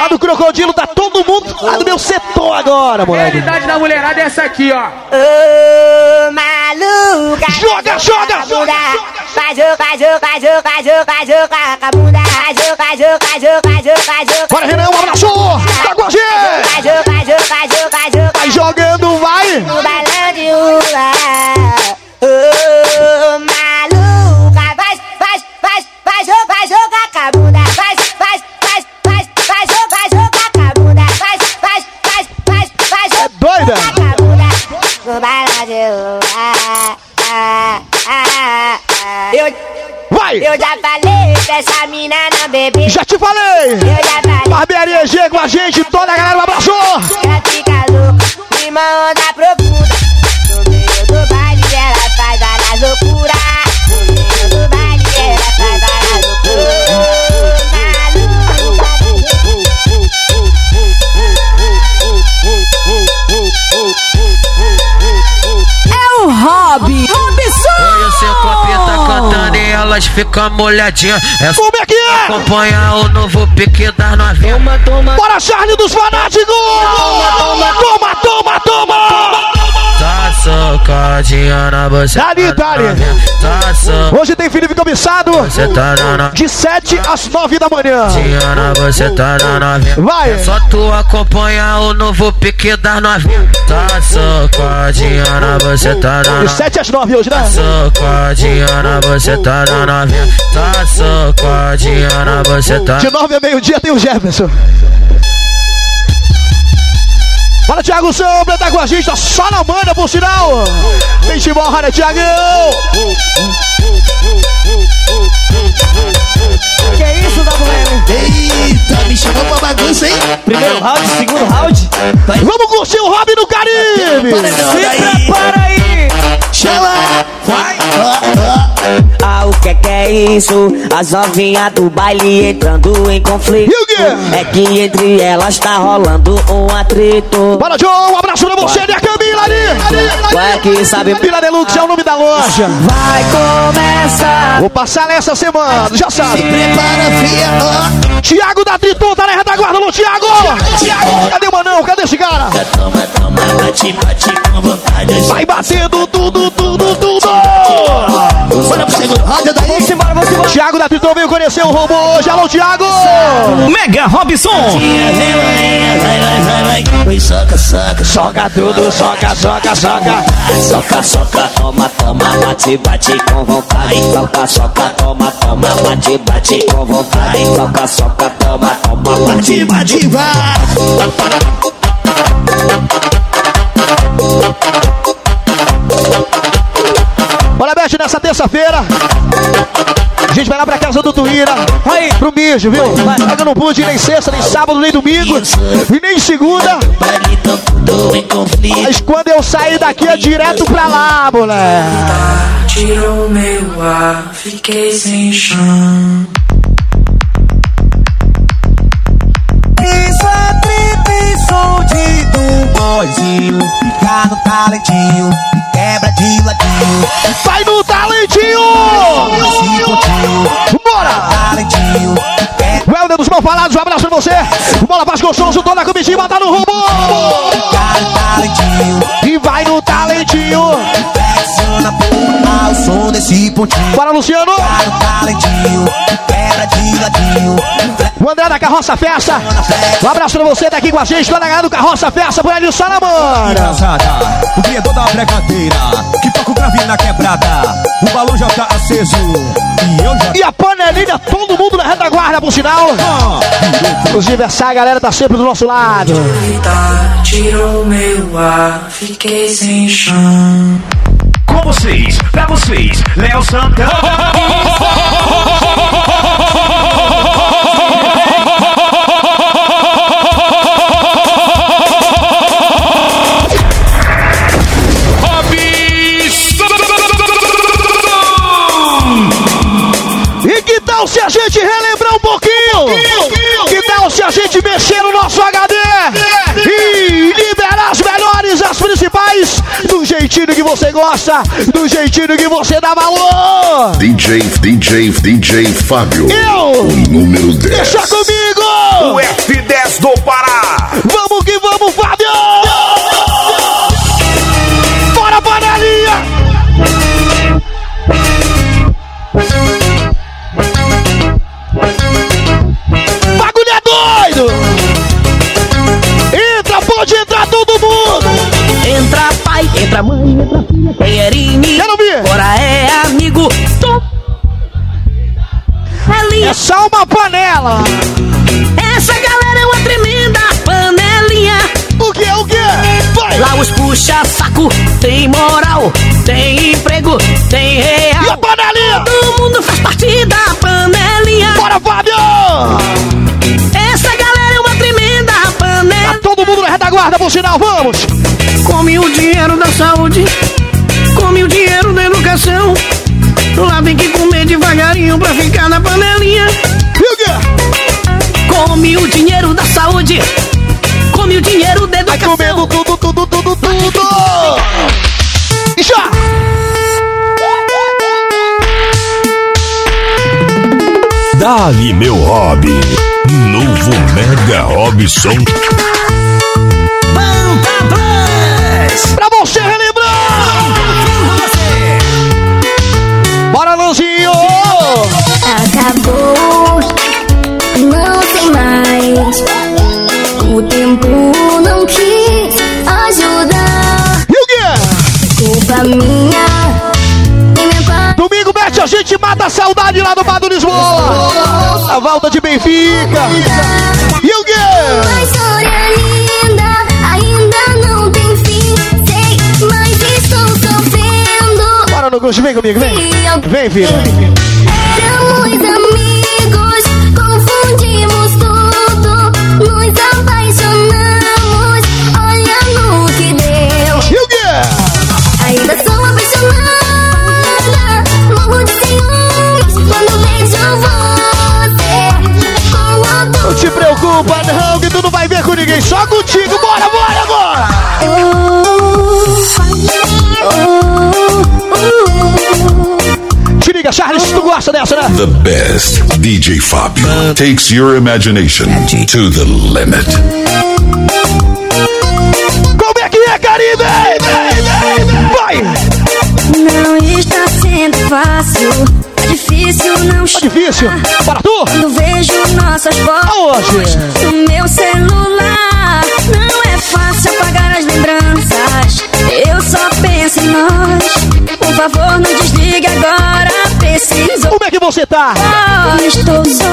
Speaker 3: Lá do Crocodilo, tá todo mundo lá do meu setor agora,
Speaker 24: A
Speaker 3: moleque.
Speaker 24: realidade da mulherada é essa aqui, ó.
Speaker 11: Ô, maluca.
Speaker 3: Joga, joga,
Speaker 11: joga. Vai jogar, jogar, jogar, jogar, jogar com a bunda. Vai jogar, jogar, jogar, jogar, jogar.
Speaker 3: Bora, Renan, um abraço.
Speaker 2: Elas ficam molhadinhas. É
Speaker 3: Como é que é?
Speaker 2: acompanhar o novo pique das novinhas. Toma, toma,
Speaker 3: Bora, Charlie dos Fanáticos. Toma, toma, toma.
Speaker 2: Tá socadinha na você.
Speaker 3: Dali, dali.
Speaker 2: Tá
Speaker 3: Hoje tem Felipe Cobiçado.
Speaker 2: tá
Speaker 3: De 7 às 9 da manhã.
Speaker 2: na você tá na novinha.
Speaker 3: Vai.
Speaker 2: É só tu acompanhar o novo pique das novinhas. Tá socadinha na você tá na
Speaker 3: De 7 às 9 hoje, né?
Speaker 2: Socadinha na você tá na novinha. Tá socadinha na você tá.
Speaker 3: De 9 a meio-dia tem o Jefferson. Bora, Thiago Sombra, tá com a gente, tá só na manda, por sinal. Tem chimarra, né, Thiagão?
Speaker 6: Que isso, Dabuelo?
Speaker 25: Eita, me chamou pra bagunça, hein?
Speaker 6: Primeiro round, segundo round.
Speaker 3: Vamos curtir o Robin no Caribe.
Speaker 6: Se prepara aí.
Speaker 25: Chama! Vai!
Speaker 6: Ah, o que que é isso? As novinhas do baile entrando em conflito.
Speaker 3: E o quê?
Speaker 6: É que entre elas tá rolando um atrito.
Speaker 3: Bora, João, um abraço pra você e a Ali.
Speaker 6: Ué, que sabe.
Speaker 3: Camila Deluxe é o nome da loja.
Speaker 6: Vai começar.
Speaker 3: Vou passar nessa semana, já sabe.
Speaker 25: Prepara, fia!
Speaker 3: Tiago da Triton, tá na retaguarda, alô, Tiago. Cadê o Manão? Cadê esse cara?
Speaker 25: Toma, toma, bate, bate com vontade.
Speaker 3: Vai batendo tudo, tudo, tudo.
Speaker 25: Bora pro segundo daí.
Speaker 6: Vamos embora, vamos embora.
Speaker 3: Tiago da Triton veio conhecer o robô hoje. Alô, Tiago.
Speaker 26: Mega Robson.
Speaker 25: Vai, vai, vai, vai, vai. Vai, soca, soca.
Speaker 3: Soca tudo, soca, soca, soca.
Speaker 6: Soca, soca, toma, toma, bate, bate com vontade. Soca, soca, toma, toma, bate, bate com vontade. Soca, soca, toma, toma, bate,
Speaker 25: Bate, vai.
Speaker 3: Bora, Beth, nessa terça-feira. A gente vai lá pra casa do Tuíra. Aí, pro beijo, viu? Pega não pude nem sexta, nem sábado, nem domingo. E nem segunda. Mas quando eu sair daqui é direto pra lá, moleque.
Speaker 27: Tirou meu ar, fiquei sem chão.
Speaker 6: Isso é trip, sou de um boizinho. Fica no talentinho, quebra de ladinho.
Speaker 3: Vai no talentinho! Bora!
Speaker 6: Talentinho,
Speaker 3: O Helder dos Mal Falados, um abraço pra você. Bola Gostoso, toda a comitiva tá no robô.
Speaker 6: talentinho.
Speaker 3: E vai no talentinho.
Speaker 6: Ao som desse pontinho.
Speaker 3: Bora, Luciano.
Speaker 6: Talentinho, quebra de ladinho.
Speaker 3: O André da Carroça Festa. Um abraço pra você daqui com a gente, toda a galera do Carroça Festa, por ali o Salamana.
Speaker 28: O criador da brincadeira, que toca o grave na quebrada, o balão já tá aceso, e eu já...
Speaker 3: E a panelinha, todo mundo na retaguarda, por sinal. Inclusive, essa galera tá sempre do nosso lado.
Speaker 27: Tirou meu ar, fiquei sem chão.
Speaker 29: Com vocês, pra vocês, Léo Santana.
Speaker 3: E que tal se a gente relembrar um pouquinho? Um pouquinho. Que tal se a gente mexer no nosso jeitinho que você gosta, do jeitinho que você dá valor?
Speaker 23: DJ, DJ, DJ Fábio.
Speaker 3: Eu!
Speaker 23: O número 10.
Speaker 3: Deixa comigo!
Speaker 1: O F10 do Pará.
Speaker 3: Vamos que vamos, Fábio! Entra
Speaker 15: mãe, entra filha, inimigo,
Speaker 3: Quero ver!
Speaker 15: agora é amigo. Tom. Ali,
Speaker 3: É só uma panela!
Speaker 15: essa galera é uma tremenda panelinha.
Speaker 3: O que, o que? Vai!
Speaker 15: Lá os puxa saco, tem moral, tem emprego, tem real.
Speaker 3: E a panelinha?
Speaker 15: Todo mundo faz parte da panelinha.
Speaker 3: Bora, Fábio!
Speaker 15: Essa galera
Speaker 3: mundo na retaguarda, por sinal, vamos!
Speaker 15: Come o dinheiro da saúde, come o dinheiro da educação. Lá tem que comer devagarinho pra ficar na panelinha. Come o dinheiro da saúde, come o dinheiro da
Speaker 3: Vai
Speaker 15: educação.
Speaker 3: comendo tudo, tudo, tudo, tudo! E já!
Speaker 23: Dali, meu hobby. Novo Mega Robson.
Speaker 3: Pra você relembrar! Bora, Lanzinho!
Speaker 4: Acabou, não tem mais. O tempo não quis ajudar.
Speaker 3: E o quê?
Speaker 4: Culpa minha.
Speaker 3: Domingo mete a gente mata a saudade lá do Bar do Lisboa! A volta de Benfica! E o quê?
Speaker 4: Linda,
Speaker 3: Bora, Nugush, vem comigo, vem! Vem, filho!
Speaker 4: Éramos amigos, confundimos tudo, nos apaixonamos. Olha no que deu.
Speaker 3: E o quê?
Speaker 4: Ainda sou apaixonada, morro de ciúmes quando vejo você com outro.
Speaker 3: Não te preocupa, não, que tu não vai ver com ninguém, só contigo! Bora, bora agora! Te liga, Charles, tu gosta dessa, né?
Speaker 23: The best DJ Fábio takes your imagination to the limit.
Speaker 3: Como é que é, Caribe? Vai!
Speaker 4: Não está sendo fácil, é difícil não
Speaker 3: Tá difícil? Para tu!
Speaker 4: Quando vejo nossas fotos no meu celular, não é fácil apagar as lembranças. Eu só penso em nós. Por favor, não desligue agora. Preciso.
Speaker 3: Como é que você tá?
Speaker 4: Oh, estou só.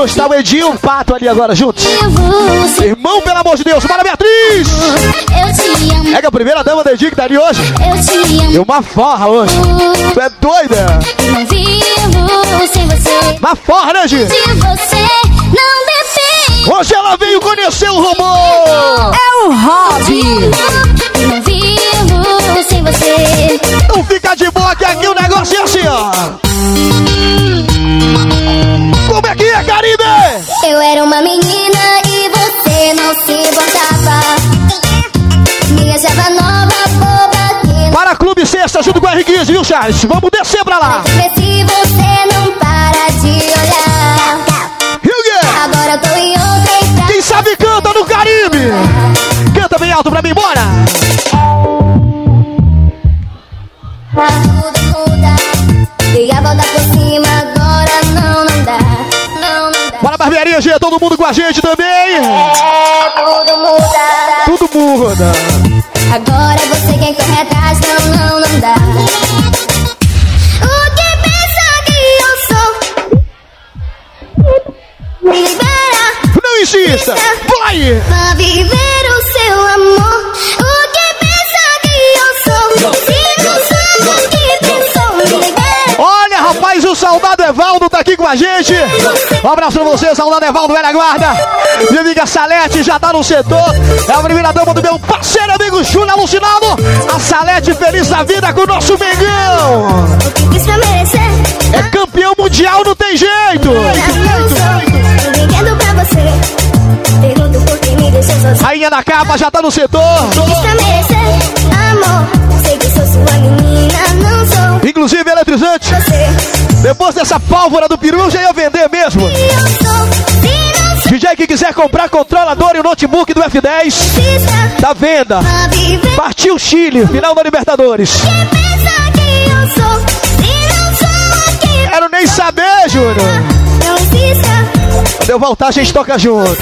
Speaker 3: Gostar o Edinho e o Pato ali agora juntos. Irmão, pelo amor de Deus, bora Beatriz! É que a primeira dama do Edinho que tá ali hoje deu uma forra hoje. Tu é doida? Uma forra, né, Edinho?
Speaker 4: De você não depende.
Speaker 3: Hoje ela veio conhecer o Romão!
Speaker 4: É o hobby. Não vivo sem você.
Speaker 3: Não fica de boa que aqui o negócio é assim, ó! Sexta, junto com o R15, viu, Charles? Vamos descer pra lá!
Speaker 4: Se você não para de olhar.
Speaker 3: Quê?
Speaker 4: Agora eu tô em outra estrada.
Speaker 3: Quem sabe canta no Caribe! Canta bem alto pra mim, bora!
Speaker 4: Tudo muda. Dei a volta por cima, agora não, não dá. Não, não dá.
Speaker 3: Bora, barbearia G, todo mundo com a gente também!
Speaker 4: É, tudo muda.
Speaker 3: Tudo muda!
Speaker 4: Agora você quem corre atrás, não, não, não dá. O que pensa que eu sou? Me libera
Speaker 3: Não insista! Vai!
Speaker 4: pra viver o seu amor. O que pensa que eu sou?
Speaker 3: Soldado Evaldo tá aqui com a gente. Um abraço pra você, saudade Evaldo Velha Guarda. Minha amiga Salete já tá no setor. É a primeira dama do meu parceiro amigo Júlio alucinado. A Salete feliz da vida com o nosso Mengão.
Speaker 4: Pra merecer.
Speaker 3: É campeão mundial, não tem jeito. Rainha da capa já tá no setor.
Speaker 4: Isso merecer. Amor,
Speaker 3: eletrizante. Depois dessa pólvora do peru, já ia vender mesmo. DJ que quiser comprar controlador e o notebook do F10,
Speaker 4: pista,
Speaker 3: tá venda. Partiu Chile, final da Libertadores. Quero nem saber, Júnior. Quando eu voltar, a gente toca junto.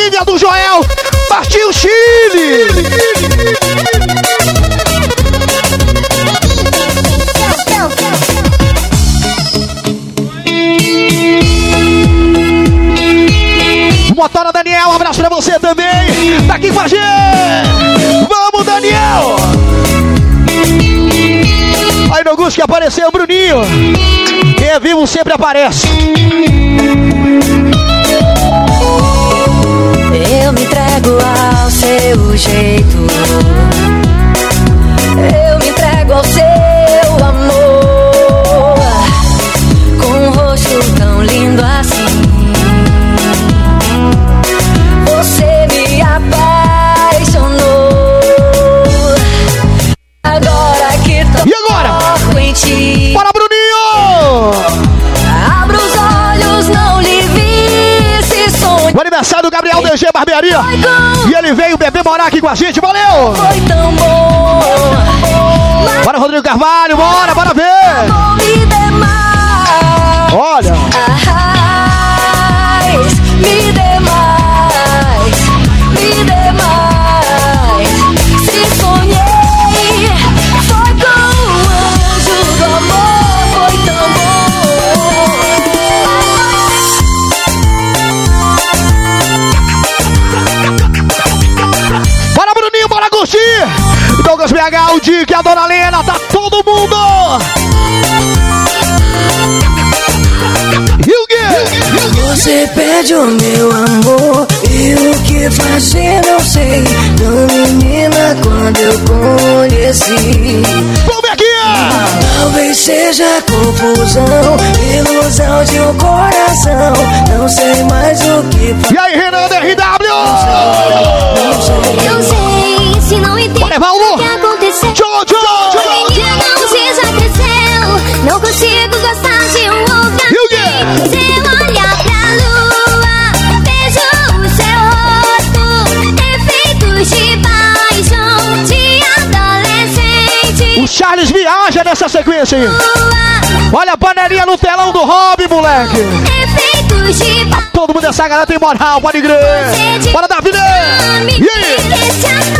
Speaker 3: À venda! Agora a minha do Joel! Partiu Chile! Motora Daniel, um abraço pra você também! Tá aqui com a gente! Vamos, Daniel! Aí no Augusto que apareceu o Bruninho! Quem é vivo sempre aparece!
Speaker 15: Seu jeito. Eu me entrego ao seu amor. Com um rosto tão lindo assim. Você me apaixonou. Agora que tô
Speaker 3: E agora?
Speaker 15: em ti.
Speaker 3: Bora, Bruninho!
Speaker 15: Abra os olhos, não lhe vi se sonho.
Speaker 3: O aniversário do Gabriel DG Barbearia! E ele veio beber morar aqui com a gente, valeu!
Speaker 15: Foi tão bom.
Speaker 3: Bora, Rodrigo Carvalho, bora, bora ver! Olha!
Speaker 15: Mais,
Speaker 3: Dona Lena, tá todo mundo!
Speaker 30: Você pede o meu amor e o que fazer não sei. Não menina quando eu conheci.
Speaker 3: Vamos aqui!
Speaker 30: Talvez seja confusão, ilusão de um coração. Não sei mais o que
Speaker 3: E aí, Renan da RW!
Speaker 4: Não sei se não entendo!
Speaker 3: Nessa sequência aí! Olha a panelinha no telão do Hobby, moleque! Todo mundo dessa galera tem moral, pode crer! Bora, Davi! E aí?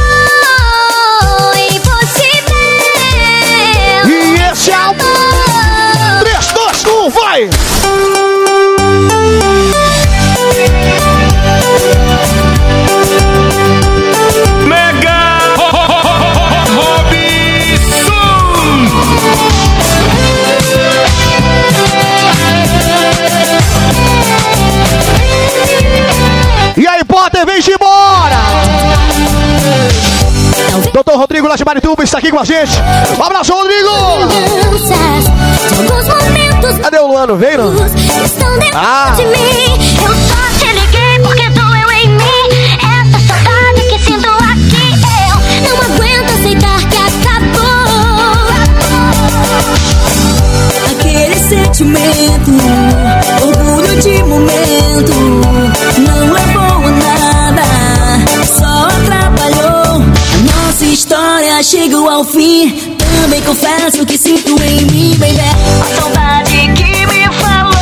Speaker 3: Doutor Rodrigo lá de Marituba está aqui com a gente. Um abraço, Rodrigo! Cadê o Luano? Veio, não? Ah.
Speaker 4: Eu só te liguei porque doeu em mim. Essa saudade que sinto aqui. Eu não aguento aceitar que acabou.
Speaker 15: Aquele sentimento, orgulho de momento, chegou ao fim,
Speaker 31: também confesso que sinto em mim, baby. A saudade que me falou.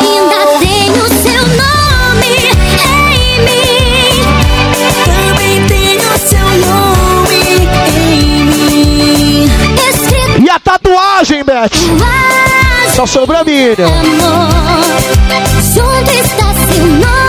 Speaker 31: Ainda tenho seu nome em mim. Também tenho seu nome em mim. Escrito
Speaker 3: E a tatuagem, Beth? Só sobrou a minha.
Speaker 31: amor. Junto está seu nome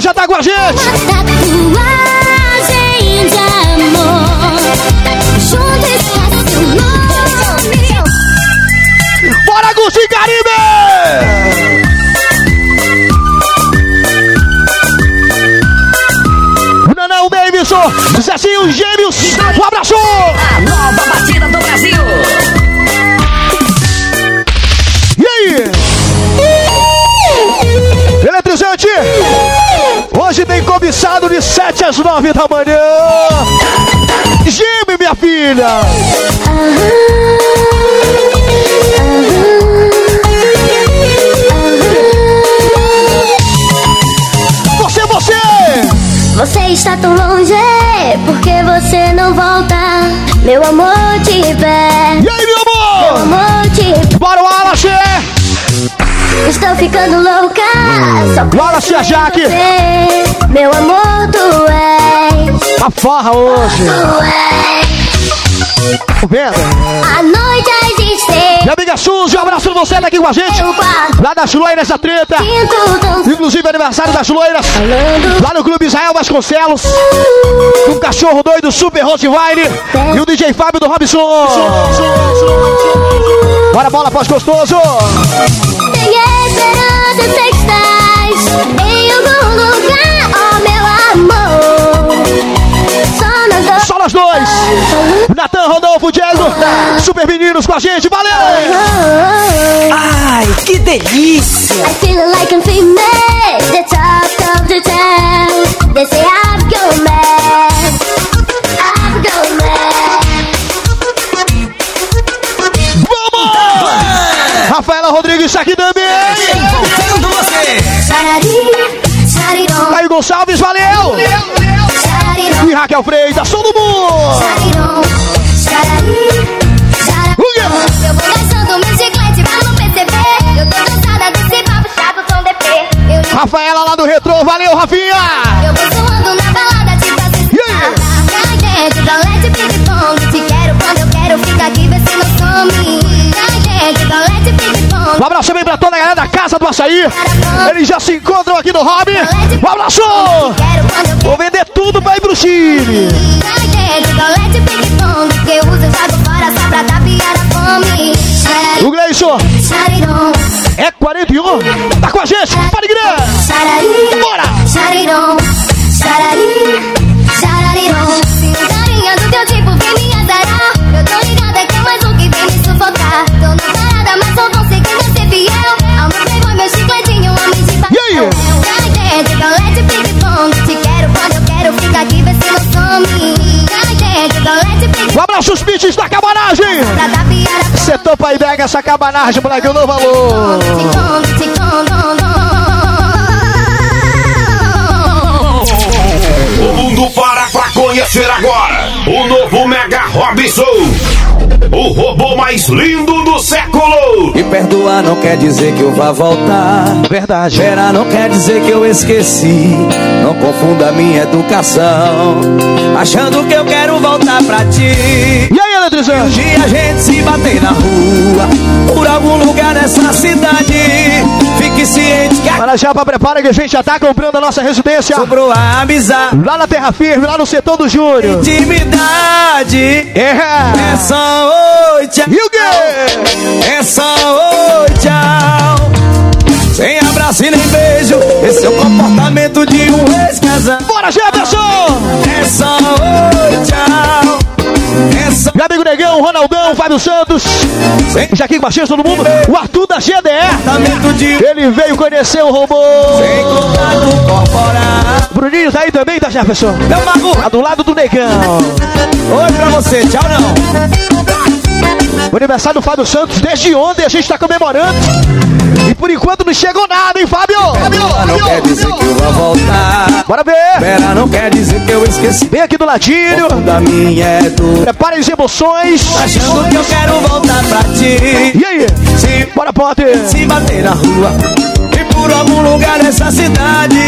Speaker 3: Já tá com a gente.
Speaker 31: Tatuagem de amor. Junto está seu nome.
Speaker 3: Bora, Agostinho Caribe! Nanão Davidson, Zezinho Gêmeos, um abraço!
Speaker 32: Nova batida do Brasil.
Speaker 3: E aí? Cobiçado de 7 às 9 da manhã! Geme, minha filha! Você, você!
Speaker 4: Você está tão longe, porque você não volta? Meu amor te pede.
Speaker 3: E aí, meu amor?
Speaker 4: Meu amor te
Speaker 3: Bora, Wallace!
Speaker 4: Estou ficando louca. Só por
Speaker 3: Wallace e a Jaque!
Speaker 4: Meu amor, tu és.
Speaker 3: A farra hoje!
Speaker 4: Tu és.
Speaker 3: Vendo?
Speaker 4: A noite existe.
Speaker 3: Minha amiga Suzy, um abraço pra você, tá aqui com a gente! Lá das loiras da treta! Inclusive aniversário das loiras! Lá no Clube Israel Vasconcelos! Um cachorro doido, Super Rottweiler! E o DJ Fábio do Robson! Bora, bola, pós gostoso!
Speaker 4: Em algum lugar, oh meu amor. Só nós dois.
Speaker 3: Só nós dois! Natan, Rodolfo, Diego! Super meninos com a gente, valeu!
Speaker 32: Ai, que delícia!
Speaker 4: I feel like I'm famous, the top of the town. They say I've gone mad. I've gone mad.
Speaker 3: Vamos! Rafaela Rodrigues aqui também! Caio Gonçalves, valeu!
Speaker 4: sarirom,
Speaker 3: E Raquel Freitas, todo mundo!
Speaker 4: Eu vou dançando meu chiclete pra não perceber. Eu tô cansada desse papo chato, tom deprê. Eu nem
Speaker 3: Rafaela lá do Retrô, valeu, Rafinha!
Speaker 4: Eu vou zoando na balada, te fazer Ai, gente, galete, ping-pong Te quero quando eu quero, fica aqui, vê se não some Ai, gente, galete, ping-pong
Speaker 3: Um abraço também pra toda a galera da Casa do Açaí. Eles já se encontram aqui no Hobby. Um abraço! Vou vender tudo pra ir pro Chile. O Gleison é 41. Tá com a gente, para Bora! Os pitches da cabanagem! Você topa e pega essa cabanagem, moleque, eu dou valor!
Speaker 1: O mundo para pra conhecer agora o novo Mega Robson. O robô mais lindo do século.
Speaker 26: Me perdoar não quer dizer que eu vá voltar.
Speaker 3: Verdade.
Speaker 26: Esperar não quer dizer que eu esqueci. Não confunda a minha educação. Achando que eu quero voltar pra ti.
Speaker 3: E aí, eletrizante?
Speaker 26: Um dia a gente se bater na rua. Por algum lugar dessa cidade. Fique ciente que a
Speaker 3: Para já, pra prepara que a gente já tá comprando a nossa residência.
Speaker 26: sobrou a amizade.
Speaker 3: Lá na Terra Firme, lá no setor do Júnior.
Speaker 26: Intimidade.
Speaker 3: É.
Speaker 26: É só oi, tchau.
Speaker 3: E o quê?
Speaker 26: É só oi, tchau. Sem abraço e nem beijo. Esse é o comportamento de um ex-casal.
Speaker 3: Bora, Jefferson!
Speaker 26: É só oi, tchau. É
Speaker 3: Meu amigo Negão, Ronaldão, Fábio Santos. A gente, todo mundo. O Arthur da GDE.
Speaker 26: um
Speaker 3: Ele veio conhecer o robô. Bruninho tá aí também, tá, Jefferson? Tá do lado do Negão.
Speaker 26: oi pra você, tchau não.
Speaker 3: O aniversário do Fábio Santos, desde ontem a gente tá comemorando. E por enquanto não chegou nada, hein, Fábio? Fábio,
Speaker 26: Não quer dizer que eu vou voltar.
Speaker 3: Bora ver.
Speaker 26: Pera, não quer dizer que eu esqueci.
Speaker 3: Vem aqui do ladinho.
Speaker 26: Da minha é do.
Speaker 3: Prepare as emoções.
Speaker 26: Achando que eu quero voltar pra ti.
Speaker 3: E aí?
Speaker 26: Se,
Speaker 3: Bora, Potter.
Speaker 26: se bater na rua. E por algum lugar dessa cidade.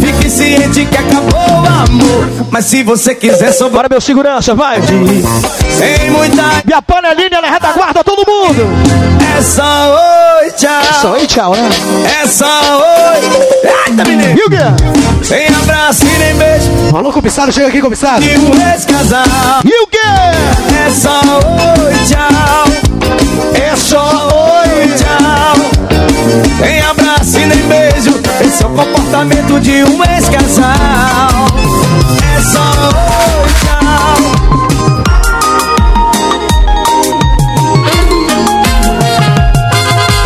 Speaker 26: Fique ciente que acabou o amor. Mas se você quiser sobrar.
Speaker 3: Bora, meu segurança, vai.
Speaker 26: Sem muita.
Speaker 3: Minha panelinha na retaguarda, todo mundo.
Speaker 26: É só oi, tchau.
Speaker 3: Só oi, tchau, né?
Speaker 26: É só oi. Eita, menino.
Speaker 3: E o quê?
Speaker 26: Sem abraço e nem beijo.
Speaker 3: Alô, comissário, chega aqui, comissário.
Speaker 26: De um ex-casal.
Speaker 3: E o quê?
Speaker 26: É só oi, tchau. É só oi, tchau. Sem abraço e nem beijo. Esse é o comportamento de um ex-casal. É só tchau.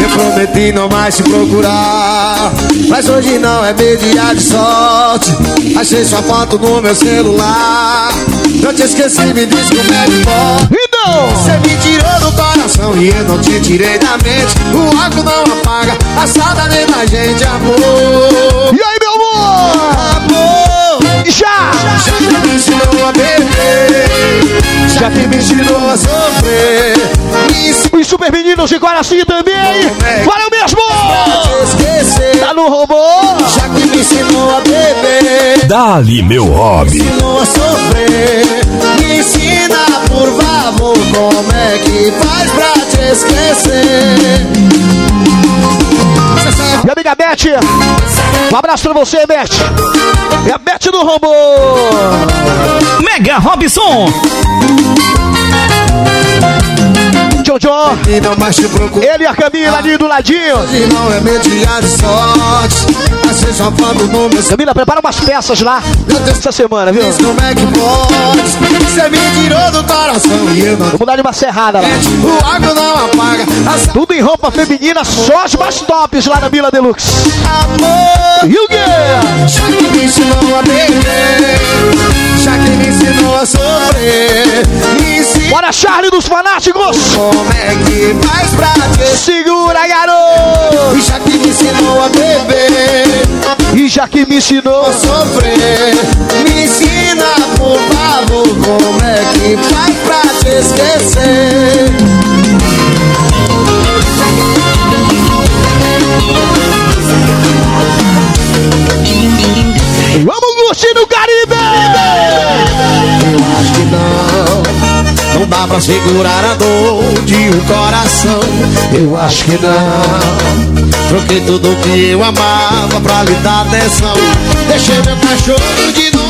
Speaker 33: Eu prometi não mais te procurar Mas hoje não é meu dia de sorte Achei sua foto no meu celular Não te esqueci, me diz como é que e eu não te tirei da mente O álcool não apaga a saudade da gente, amor
Speaker 3: E aí, meu amor?
Speaker 33: Amor
Speaker 3: Já!
Speaker 33: Já que me ensinou a beber Já que me ensinou a sofrer Me
Speaker 3: Os super meninos de Guaraci também. Valeu mesmo!
Speaker 33: esquecer
Speaker 3: Tá no robô.
Speaker 33: Já que me ensinou a beber
Speaker 23: Dali, meu hobby.
Speaker 33: ensinou a sofrer Me ensina, por favor, como é que faz pra te esquecer
Speaker 3: Minha amiga Beth. Um abraço pra você, Beth. É a Beth do robô.
Speaker 34: Mega Robson.
Speaker 3: Jojo. Ele e a Camila ali do ladinho.
Speaker 33: Hoje não é meu dia de sorte
Speaker 3: Camila, prepara umas peças lá essa semana, viu?
Speaker 33: Como é que pode Você me tirou do coração e eu não
Speaker 3: Vamos dar de uma serrada lá.
Speaker 33: O álcool não apaga
Speaker 3: Tudo em roupa feminina, só as mais tops lá na Vila Deluxe.
Speaker 33: amor
Speaker 3: E o quê?
Speaker 33: Já que me ensinou a beber Já que me ensinou a sofrer Me ensina
Speaker 3: Bora, Charlie dos Fanáticos.
Speaker 33: como é que faz pra te
Speaker 3: Segura, garoto.
Speaker 33: E já que me ensinou a beber
Speaker 3: E já que me ensinou.
Speaker 33: a sofrer Me ensina, por favor, como é que faz pra te esquecer
Speaker 3: Vamos curtir no Caribe!
Speaker 33: Pra segurar a dor de um coração. Eu acho que não. Troquei tudo que eu amava pra lhe dar atenção. Deixei meu cachorro de vida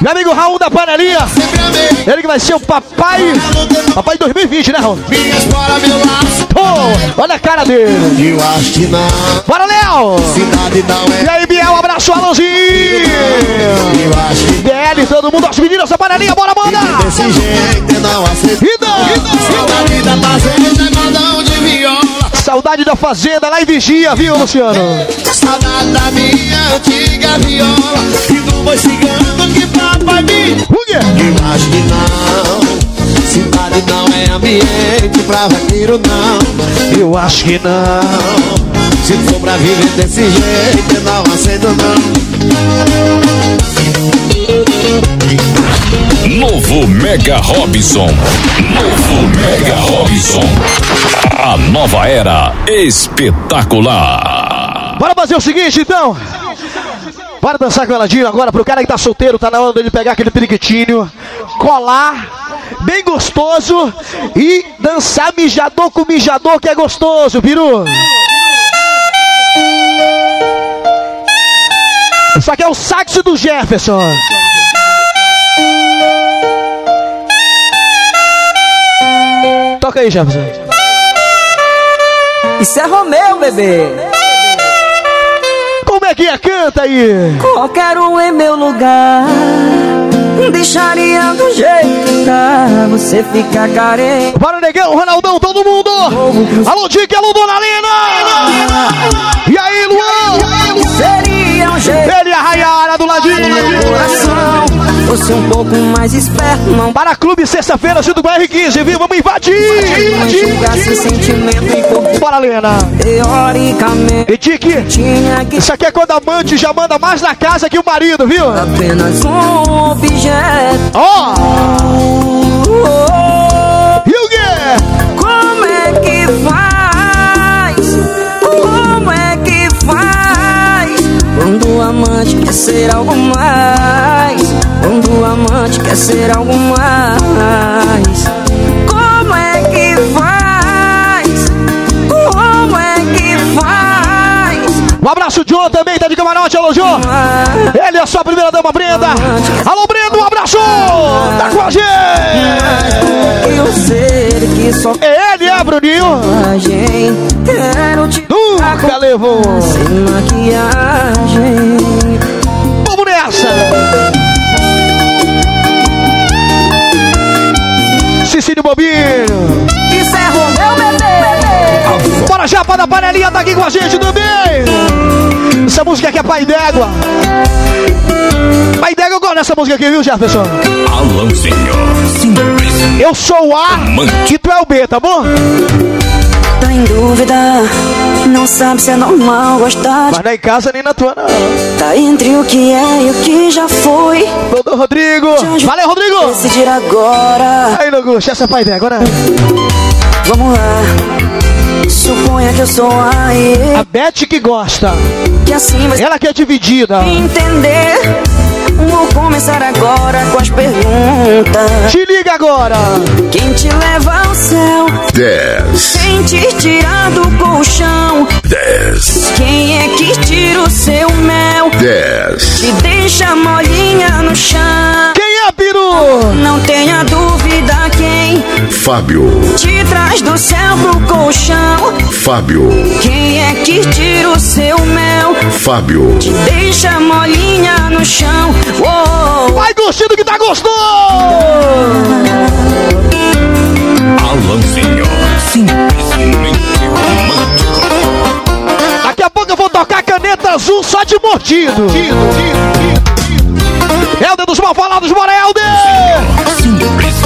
Speaker 3: Meu amigo Raul da Panelinha. Ele que vai ser o papai. Papai 2020, né, Raul? Pô, olha a cara dele.
Speaker 33: Eu acho que não
Speaker 3: Bora, Léo!
Speaker 33: Cidade não
Speaker 3: E
Speaker 33: é
Speaker 3: aí, Biel, um abraço, Alonzinho! BL, todo mundo, as meninas da panelinha, bora, bora!
Speaker 33: desse jeito não aceito
Speaker 3: E
Speaker 33: da fazenda, de viola
Speaker 3: Saudade da fazenda lá em Vigia, viu, Luciano?
Speaker 33: Saudade da minha antiga viola E do boi cigano que papai me acho que não Cidade não é ambiente pra vaqueiro não
Speaker 3: Eu acho que não.
Speaker 33: Se for pra viver desse jeito eu não aceito não
Speaker 23: Novo Mega Robson. Novo Mega Robson. A nova era espetacular.
Speaker 3: Bora fazer o seguinte, então. Bora dançar com eladinho agora pro cara que tá solteiro, tá na hora dele pegar aquele periquitinho, colar, bem gostoso e dançar mijador com mijador que é gostoso, peru. Isso aqui é o sax do Jefferson. Toca aí, Jefferson.
Speaker 15: Isso é Romeu, bebê.
Speaker 3: Como é que é? Canta aí.
Speaker 15: Qualquer um em meu lugar deixaria do jeito que tá. Você fica carente.
Speaker 3: Bora, negão, Ronaldão, todo mundo. Alô, Dick, alô, Dona Lena. E aí, Luan?
Speaker 15: Seria um jeito
Speaker 3: Ele e a Rayara do ladinho.
Speaker 15: coração fosse um pouco mais esperto, não
Speaker 3: Para Clube, sexta-feira, junto com a R15, viu? Vamos invadir!
Speaker 15: por
Speaker 3: Bora, Lena!
Speaker 15: teoricamente
Speaker 3: E Tiki,
Speaker 15: que
Speaker 3: isso aqui é quando a amante já manda mais na casa que o marido, viu?
Speaker 15: apenas um objeto.
Speaker 3: Ó! E
Speaker 15: amante quer ser algo mais. Quando o amante quer ser algo mais. Como é que faz? Como é que faz?
Speaker 3: Um abraço, John, também tá de camarote, alô, John! Ele é a sua primeira dama, Brenda! Alô, Brenda, um abraço! Tá com a gente! É ele, é, Bruninho!
Speaker 15: Quero te
Speaker 3: Nunca levou!
Speaker 15: sem maquiagem.
Speaker 3: Vamos nessa! Cecílio Bobinho!
Speaker 15: Isso é Romeu, bebê.
Speaker 3: Bora, Japa da Panelinha tá aqui com a gente também! Essa música aqui é Pai d'Égua! Pai d'Égua, eu gosto dessa música aqui, viu, Jefferson?
Speaker 23: Alanzinho. Simples.
Speaker 3: Eu sou o A e tu é o B, tá bom?
Speaker 15: Tá em dúvida, não sabe se é normal gostar.
Speaker 3: Mas é em casa nem na tua, não.
Speaker 15: Tá entre o que é e o que já foi.
Speaker 3: Doutor Rodrigo! Valeu, Rodrigo!
Speaker 15: Decidir agora.
Speaker 3: Aí, essa é Pai d'Égua, né?
Speaker 15: Vamos lá. Suponha que eu sou a e
Speaker 3: A Beth que gosta.
Speaker 15: que assim vai
Speaker 3: Ela que é dividida.
Speaker 15: entender. Vou começar agora com as perguntas.
Speaker 3: Te liga agora!
Speaker 15: Quem te leva ao céu?
Speaker 23: 10.
Speaker 15: Quem te tira do colchão?
Speaker 23: 10.
Speaker 15: Quem é que tira o seu mel?
Speaker 23: 10.
Speaker 15: Te deixa molinha no chão.
Speaker 3: Peru?
Speaker 15: Não tenha dúvida quem
Speaker 23: Fábio.
Speaker 15: te traz do céu pro colchão.
Speaker 23: Fábio.
Speaker 15: Quem é que tira o seu mel?
Speaker 23: Fábio.
Speaker 15: Te deixa molinha no chão. Uou.
Speaker 3: Vai curtindo que tá gostoso!
Speaker 23: Alanzinho. Simplesmente
Speaker 3: azul só de mordido. Helder dos Malfalados, bora, Helder!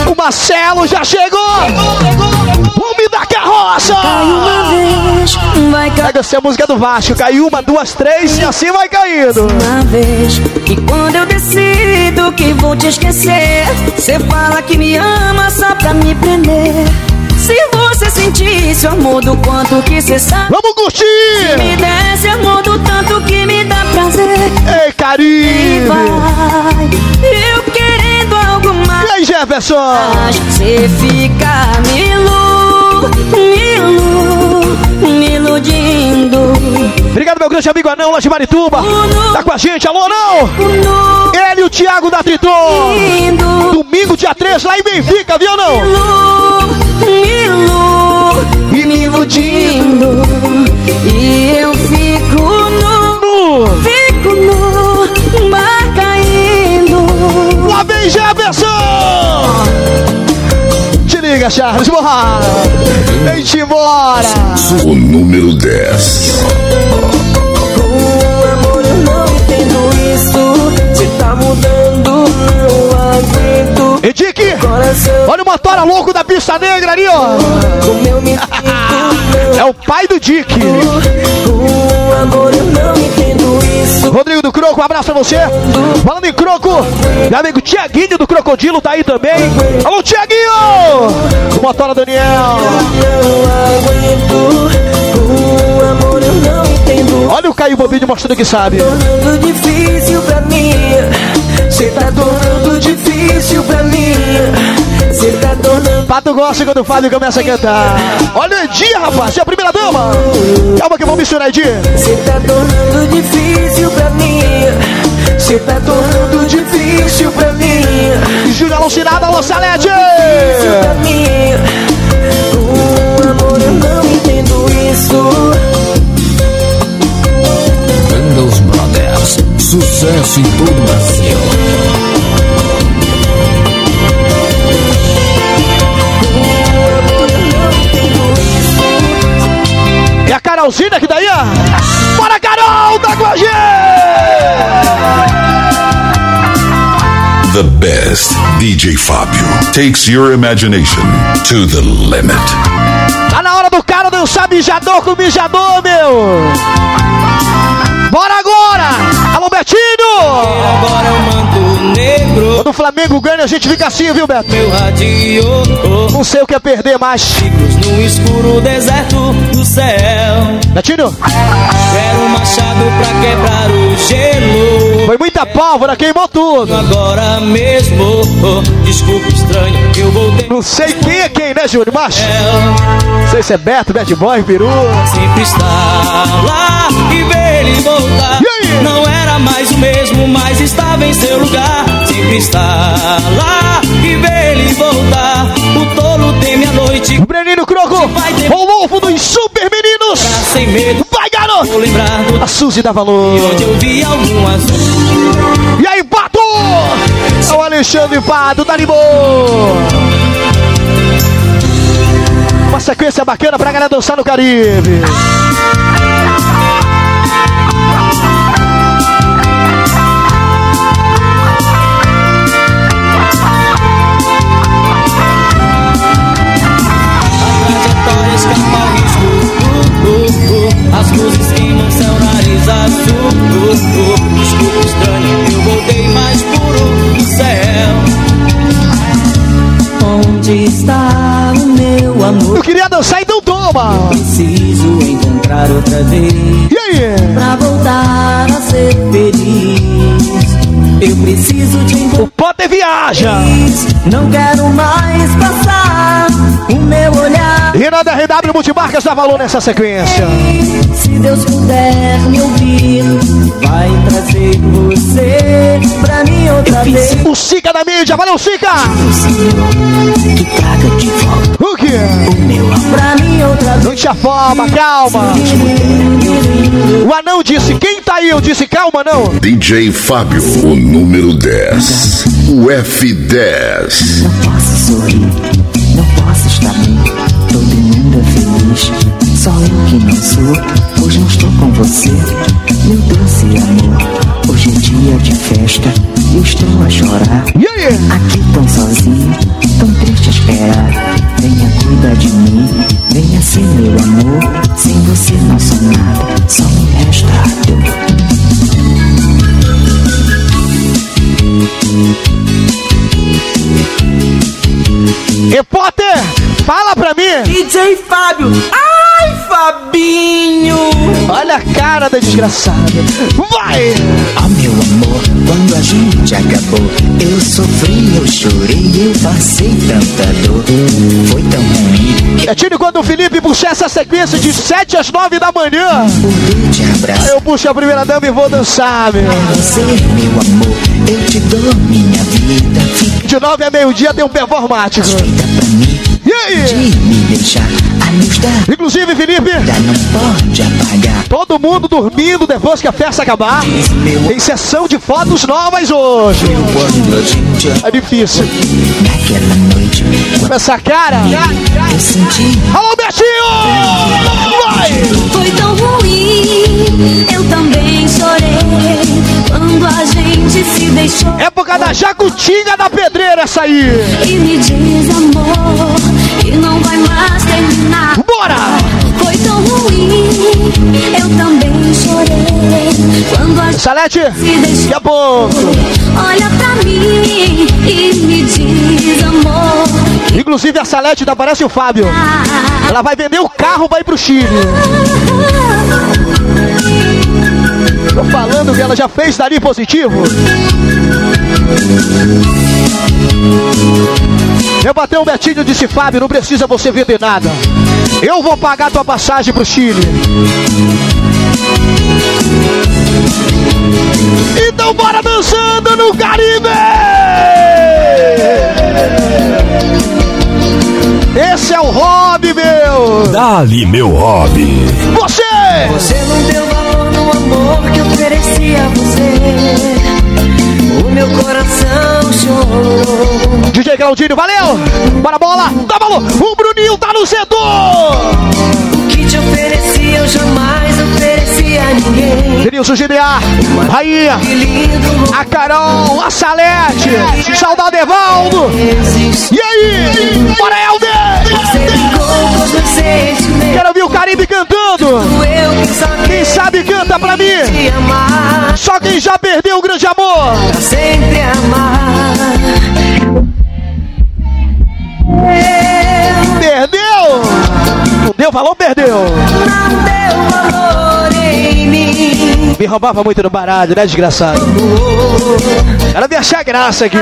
Speaker 3: O Marcelo já chegou! Homem da carroça!
Speaker 15: Uma vez, vai cair
Speaker 3: Pega essa música do Vasco, caiu uma, duas, três e assim vai caindo.
Speaker 15: uma vez. E quando eu decido que vou te esquecer, você fala que me ama só pra me prender. Se você sentisse o amor do quanto que você sabe.
Speaker 3: Vamos curtir!
Speaker 15: Me desse amor do tanto que me dá prazer.
Speaker 3: Ei,
Speaker 15: E vai, eu querendo algo mais.
Speaker 3: E aí, Jefferson?
Speaker 15: Você fica me ilu, me ilu, me iludindo.
Speaker 3: Obrigado, meu grande amigo Anão, lá de Marituba. Tá com a gente, alô, não?
Speaker 15: No
Speaker 3: Ele e o Thiago da Triton. Domingo, dia 3, lá em Benfica, viu, não? Te liga, Charles, bora! Vem-te embora!
Speaker 23: O número 10.
Speaker 15: Com amor eu não entendo isso. Se tá mudando, não aguento.
Speaker 3: E Dick,
Speaker 15: Coração
Speaker 3: olha o motora louco da pista negra ali, ó! É o pai do Dick!
Speaker 15: Com amor eu não entendo.
Speaker 3: Rodrigo do Croco, um abraço pra você! Falando em Croco, meu amigo Tiaguinho do Crocodilo tá aí também! Alô, Tiaguinho! Motora Daniel! Olha o Caio Bobinho mostrando que sabe!
Speaker 15: Tornando difícil pra mim. Cê tá tornando difícil pra mim.
Speaker 3: Pato gosta quando o Fábio começa a cantar! Olha o Edir, rapaz! É a primeira dama! Calma que eu vou misturar, Edir!
Speaker 15: Cê tá tornando difícil pra mim. Cê tá tornando difícil pra mim.
Speaker 3: Júlia Alucinada, alô, Salete!
Speaker 15: Pra mim. Com amor eu não entendo isso.
Speaker 13: Banda Os Brothers. Sucesso em todo o Brasil.
Speaker 3: Carolzinha que daí, ó! Bora, Carol! Tá com a gente!
Speaker 23: The best DJ Fábio takes your imagination to the limit.
Speaker 3: Tá na hora do cara dançar mijador com mijador, meu! Bora agora! Alô, Betinho!
Speaker 26: Agora eu mando negro.
Speaker 3: Quando o Flamengo ganha, a gente fica assim, viu, Beto?
Speaker 26: Meu radiador.
Speaker 3: Não sei o que é perder mais.
Speaker 26: No escuro deserto do céu.
Speaker 3: Betinho!
Speaker 26: Quero um machado pra quebrar o gelo.
Speaker 3: Foi muita pólvora, queimou tudo.
Speaker 26: Agora mesmo, oh, desculpa estranho, eu voltei.
Speaker 3: Não sei quem é quem, né, Júnior? Mas. Não sei se é Beto, Bad Boy, Peru.
Speaker 26: Sempre está lá e ver ele voltar. Não era mais o mesmo, mas estava em seu lugar. Sempre está lá e ver ele voltar. O tolo teme a noite.
Speaker 3: O Breninho Croco, o louvo dos super meninos.
Speaker 26: Sem medo,
Speaker 3: vai garoto.
Speaker 26: Vou lembrar do
Speaker 3: a Suzy da Valor.
Speaker 26: onde eu vi algum azul.
Speaker 3: E aí, Pato! É o Alexandre Pato, tá de. Uma sequência bacana pra galera dançar no Caribe.
Speaker 26: As luzes queimam seu nariz azul. Desculpa estranho, eu voltei mais puro do céu. Onde está o meu amor?
Speaker 3: Eu queria dançar, então toma!
Speaker 26: Preciso encontrar outra vez.
Speaker 3: E aí?
Speaker 26: Pra voltar a ser feliz. Eu preciso de
Speaker 3: O Potter viaja!
Speaker 26: Não quero mais
Speaker 3: da RW Multimarcas dá valor nessa sequência.
Speaker 26: Se Deus puder me ouvir, vai trazer você pra mim outra vez.
Speaker 3: O Sica da mídia, valeu Sica!
Speaker 26: Que traga de volta
Speaker 3: O quê?
Speaker 26: o meu pra mim outra vez.
Speaker 3: Não te afoba, calma! O anão disse, quem tá aí? Eu disse, calma não!
Speaker 23: DJ Fábio, o número 10. O F10.
Speaker 26: Não posso sorrir, não posso estar bem. É feliz, só eu que não sou. Hoje não estou com você, meu doce amor. Hoje é dia de festa, eu estou a chorar. Aqui tão sozinho, tão triste a esperar. Venha cuidar de mim, venha ser meu amor. Sem você não sou nada, só me resta a dor.
Speaker 3: E Potter, fala pra mim!
Speaker 26: DJ Fábio, ai Fabinho!
Speaker 3: Olha a cara da desgraçada! Vai!
Speaker 26: Oh meu amor, quando a gente acabou, eu sofri, eu chorei, eu passei tanta dor. Foi tão ruim,
Speaker 3: É tiro quando o Felipe puxar essa sequência de 7 às 9 da manhã. Eu puxo a primeira dama e vou dançar, meu.
Speaker 26: Você, meu amor, eu te dou minha vida.
Speaker 3: De 9 a meio-dia tem um performático.
Speaker 26: pra mim,
Speaker 3: E aí?
Speaker 26: de me deixar. A luz da
Speaker 3: Inclusive, Felipe,
Speaker 26: vida não pode apagar.
Speaker 3: todo mundo dormindo depois que a festa acabar. Tem sessão de fotos novas hoje. É difícil.
Speaker 26: naquela noite,
Speaker 3: Com essa cara.
Speaker 26: eu senti
Speaker 3: Alô, Betinho! Vai!
Speaker 31: Foi tão ruim, eu também chorei quando a gente se deixou.
Speaker 3: Época da Jacutinga da Pedreira essa aí.
Speaker 31: E me diz, amor, que não vai mais terminar.
Speaker 3: Bora!
Speaker 31: Foi tão ruim, eu também chorei quando a gente
Speaker 3: Salete,
Speaker 31: se deixou.
Speaker 3: daqui a pouco.
Speaker 31: Olha pra mim e me diz, amor,
Speaker 3: Inclusive a Salete da Parece o Fábio. Ela vai vender o carro, vai pro Chile. Ela já fez dali positivo. Eu bateu o Betinho disse Fábio, não precisa você vender nada. Eu vou pagar tua passagem pro Chile. Então bora dançando no Caribe! Esse é o hobby, meu!
Speaker 23: Dali, meu hobby.
Speaker 3: Você!
Speaker 26: Você não deu valor no amor que ofereci a você. O meu coração chorou.
Speaker 3: DJ Claudinho, valeu! Bora bola! Dá valor! O Bruninho tá no setor! Adilson GDA, Rainha, a Carol, a Salete, saudade Evaldo. E aí? Bora, Helder! Quero ouvir o Caribe cantando. Quem sabe canta pra mim. Só quem já perdeu o grande amor.
Speaker 15: Sempre amar.
Speaker 3: Perdeu? Não deu valor, perdeu.
Speaker 15: Não deu valor.
Speaker 3: Me roubava muito no baralho, né, desgraçado? Ela me achar graça aqui.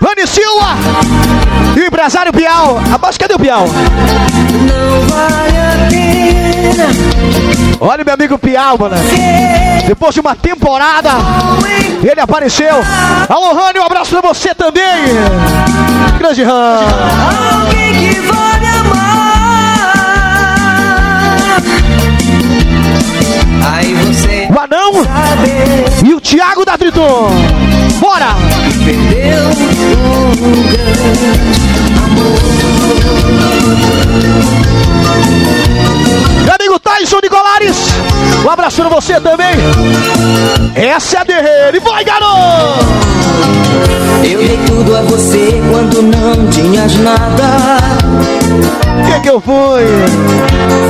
Speaker 3: Vani Silva! E o empresário Piau. Abaixo, cadê o
Speaker 15: pena.
Speaker 3: Olha meu amigo Piau, mano. Depois de uma temporada, ele apareceu. Alô, Rani, um abraço pra você também. Grande Rani.
Speaker 15: Aí você
Speaker 3: O Anão e o Thiago da Triton. Bora!
Speaker 15: perdeu um
Speaker 3: Meu amigo Tyson Nicolares, um abraço pra você também. Essa é a derreira. E vai, garoto!
Speaker 15: Eu dei tudo a você quando não tinhas nada.
Speaker 3: O que, que eu fui?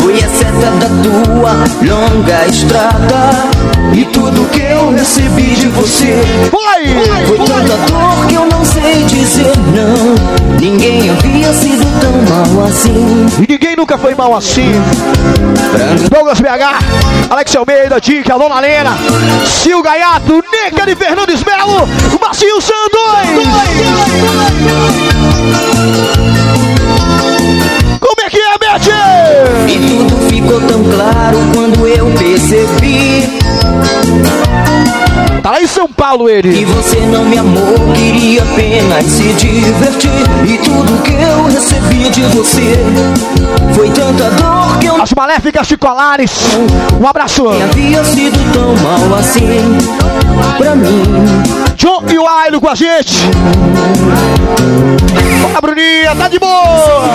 Speaker 15: Fui a seta da tua longa estrada. E tudo que eu recebi de você
Speaker 3: Foi!
Speaker 15: foi tanta dor que eu não sei dizer não. Ninguém havia sido tão mal assim.
Speaker 3: E ninguém nunca foi mal assim. Douglas BH, Alex Almeida, Dick, a Dona Lena, Sil Gaiato, Neca de Fernandes Melo, Macio Santos. Como Paulo ele.
Speaker 15: que você não me amou, queria apenas se divertir. E tudo que eu recebi de você foi tanta dor que eu
Speaker 3: As maléficas chicolares. Um abraço.
Speaker 15: nem havia sido tão mal assim pra mim.
Speaker 3: John e o Ailo com a gente. A Bruninha, tá de boa.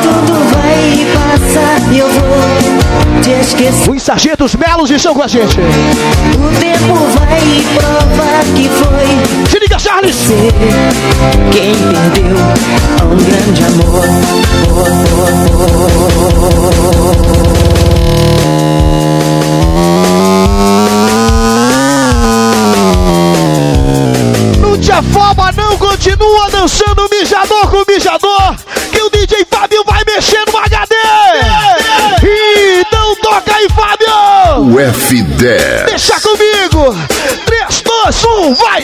Speaker 3: Os sargentos Melos estão com a gente.
Speaker 15: O tempo vai provar que foi
Speaker 3: Se liga, Charles.
Speaker 15: quem perdeu um grande amor.
Speaker 3: Não te afoba, não. Continua dançando mijador com mijador. Que o DJ Fábio vai mexer no HD. Então toca aí, Fábio.
Speaker 22: O F10.
Speaker 3: Deixa comigo. 3, 2, 1, vai.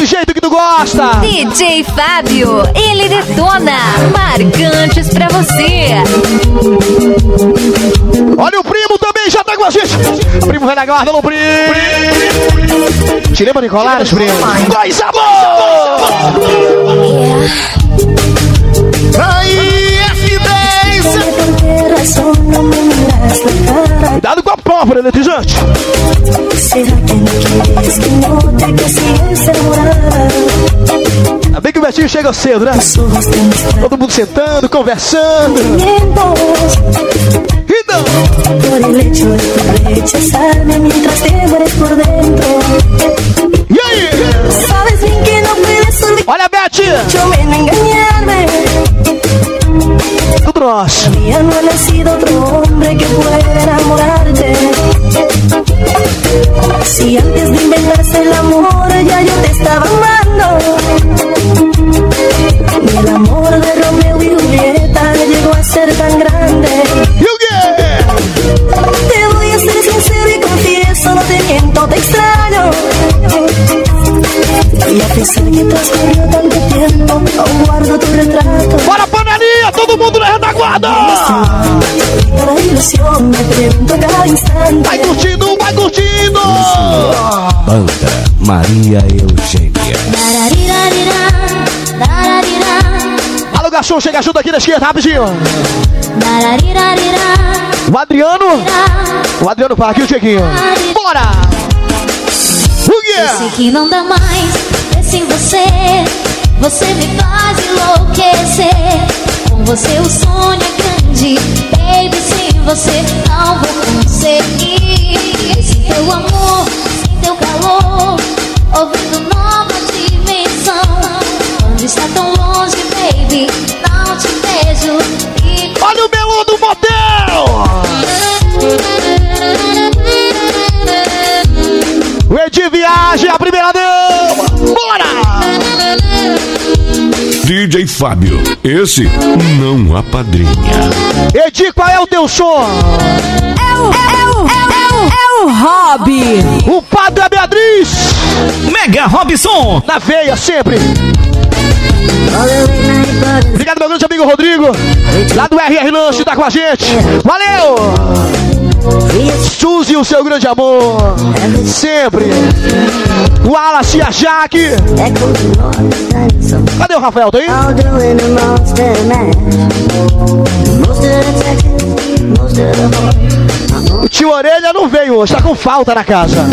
Speaker 3: Que tu gosta.
Speaker 35: DJ Fábio, ele detona marcantes pra você.
Speaker 3: Olha o primo também, já tá com a gente. Primo vai na guarda, alô, primo. Te lembra, Nicolares, primo? Coisa boa! Aí, F10! Cuidado com a pólvora, eletrizante. Ainda bem que o Betinho chega cedo, né? Todo mundo sentando, conversando. Então, e aí? Olha a Nosso.
Speaker 36: Ya no he nacido otro hombre que pueda enamorarte. Si antes de inventarse el amor ya yo te estaba amando. Ni el amor de Romeo y Julieta llegó a ser tan grande. Te voy a ser sincero y confieso, no te miento, te extraño. Y a pesar que transcurrió tanto tiempo, aún guardo tu retrato.
Speaker 3: Vai curtindo, vai curtindo!
Speaker 26: Banda Maria Eugênia.
Speaker 3: Alô, garçom, chega junto aqui na esquerda, rapidinho. O Adriano. O Adriano para aqui, o Cheguinho. Bora!
Speaker 4: Eu sei que não dá mais sem você. Você me faz enlouquecer. Com você o sonho é grande, baby. Sem você não vou conseguir. Sem teu amor, sem teu calor, ouvindo nova dimensão. Quando está tão longe, baby, não te vejo. E...
Speaker 3: Olha o melô do motel! O Edi Viagem, a primeira dama!
Speaker 1: DJ Fábio, esse não apadrinha.
Speaker 3: Edi, qual é o teu som?
Speaker 37: É o, é o, é o, é o Hobby.
Speaker 3: O Padre Beatriz!
Speaker 34: Mega Robson!
Speaker 3: Na veia, sempre! Obrigado, meu grande amigo Rodrigo, lá do RR Lanche, tá com a gente. Valeu! Suzy, o seu grande amor, sempre. Wallace e a Jaque. Cadê o Rafael? Tá aí? O tio Orelha não veio hoje, tá com falta na casa.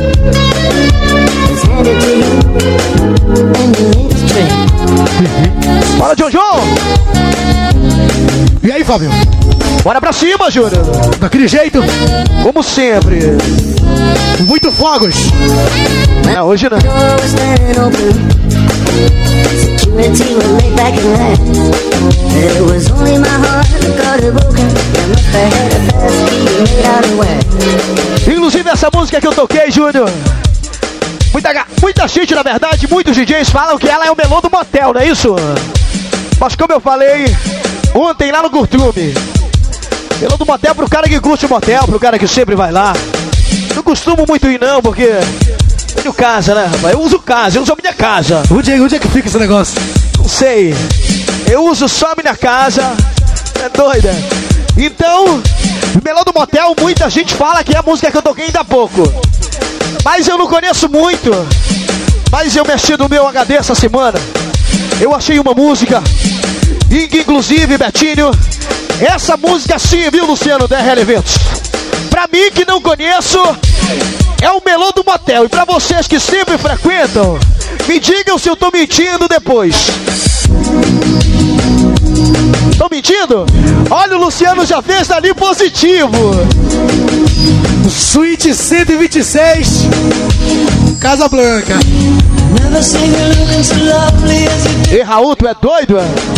Speaker 4: I
Speaker 3: Bora, Jojo!
Speaker 34: E aí, Fábio?
Speaker 3: Bora pra cima, Júnior!
Speaker 34: Daquele jeito?
Speaker 3: Como sempre!
Speaker 34: Muito fogos!
Speaker 3: É, hoje não.
Speaker 4: Wax.
Speaker 3: Inclusive essa música que eu toquei, Júnior. Muita, muita gente, na verdade, muitos DJs falam que ela é o melô do motel, não é isso? Mas como eu falei ontem lá no Curtume, melô do motel pro cara que curte o motel, pro cara que sempre vai lá. Não costumo muito ir não, porque eu tenho casa, né, rapaz? Eu uso casa, eu uso a minha casa.
Speaker 34: Onde é, onde é que fica esse negócio?
Speaker 3: Não sei. Eu uso só a minha casa. É doida. Então, Melô do Motel, muita gente fala que é a música que eu toquei ainda há pouco. Mas eu não conheço muito. Mas eu mexi no meu HD essa semana. Eu achei uma música. E inclusive, Betinho, essa música sim, viu, Luciano, da RL Eventos? Pra mim que não conheço, é o Melô do Motel. E pra vocês que sempre frequentam, me digam se eu tô mentindo depois. Tô mentindo? Olha, o Luciano já fez dali positivo.
Speaker 34: Suíte 126, Casa Blanca.
Speaker 3: Ei, Raul, tu é doido? é?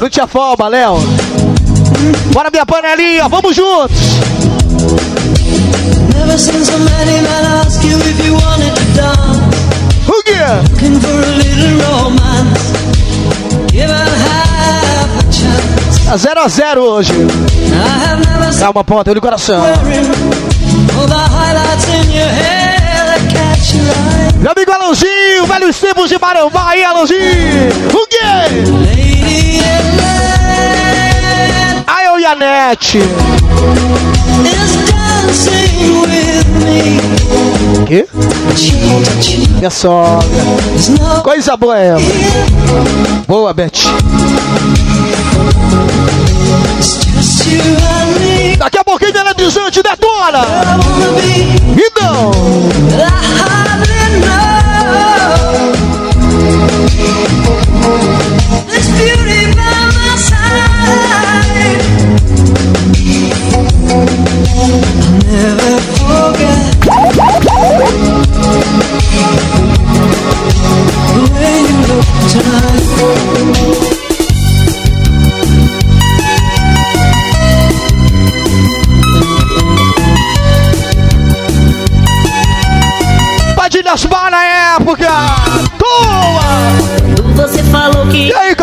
Speaker 3: Não te afoba, Léo. Bora, minha panelinha, vamos juntos.
Speaker 27: Never seen so many men ask you if you wanted to dance.
Speaker 3: O quê?
Speaker 27: Looking for a little romance. Give it half a chance.
Speaker 3: Tá 0 a 0 hoje. Calma, ponta, no coração.
Speaker 27: all the highlights in your hair that catch your eye.
Speaker 3: Meu amigo Alãozinho, velhos tempos de Marambá aí, Alãozinho. O quê?
Speaker 27: Lady Ellen
Speaker 3: Ai, eu a Nete.
Speaker 27: is dancing with me.
Speaker 3: Quê? Minha sogra. Coisa boa é ela. Boa, Beth. Daqui a pouquinho ela é desante, detona. Então,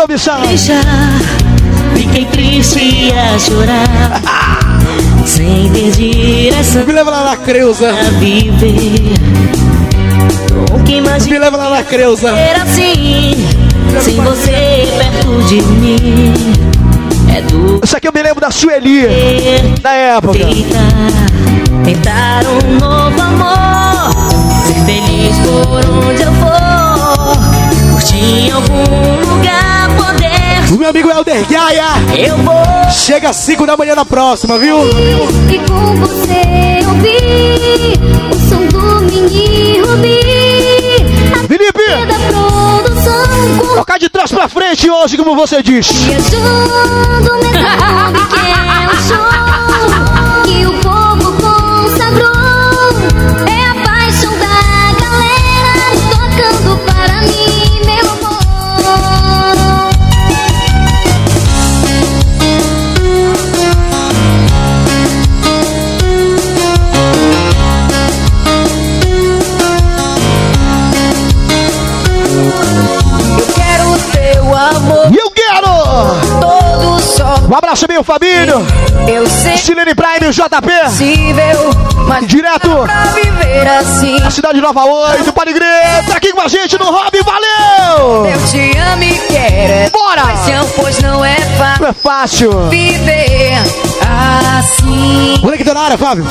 Speaker 4: deixar, fiquei triste a chorar. Sem ter direção
Speaker 34: Me leva lá na Creuza. Me leva lá na Creuza.
Speaker 4: ser assim, sem você perto de mim. É do
Speaker 3: Isso aqui eu me lembro da Sueli, na época.
Speaker 4: Tentar um novo amor, ser feliz por onde eu for, em algum lugar poder.
Speaker 34: O meu amigo Helder Gaia.
Speaker 4: Eu vou.
Speaker 34: Chega às 5 da manhã na próxima, viu?
Speaker 4: E com você eu vi o som do mini Rubi.
Speaker 3: Felipe! Tocar de trás pra frente hoje, como você diz.
Speaker 4: Viajando nesse nome que é o show que o povo consagrou. É Meu
Speaker 3: Fabinho.
Speaker 15: Eu sei.
Speaker 3: Silene Prime, JP.
Speaker 15: Possível, mas
Speaker 3: Direto.
Speaker 15: pra viver assim.
Speaker 3: A cidade Nova 8, Pode crer. Tá aqui com a gente no Hobby, valeu!
Speaker 15: Eu te amo e quero.
Speaker 3: Bora!
Speaker 15: Paixão, pois não é fácil.
Speaker 3: Não é fácil.
Speaker 15: Viver assim.
Speaker 34: Moleque tá na área, Fábio.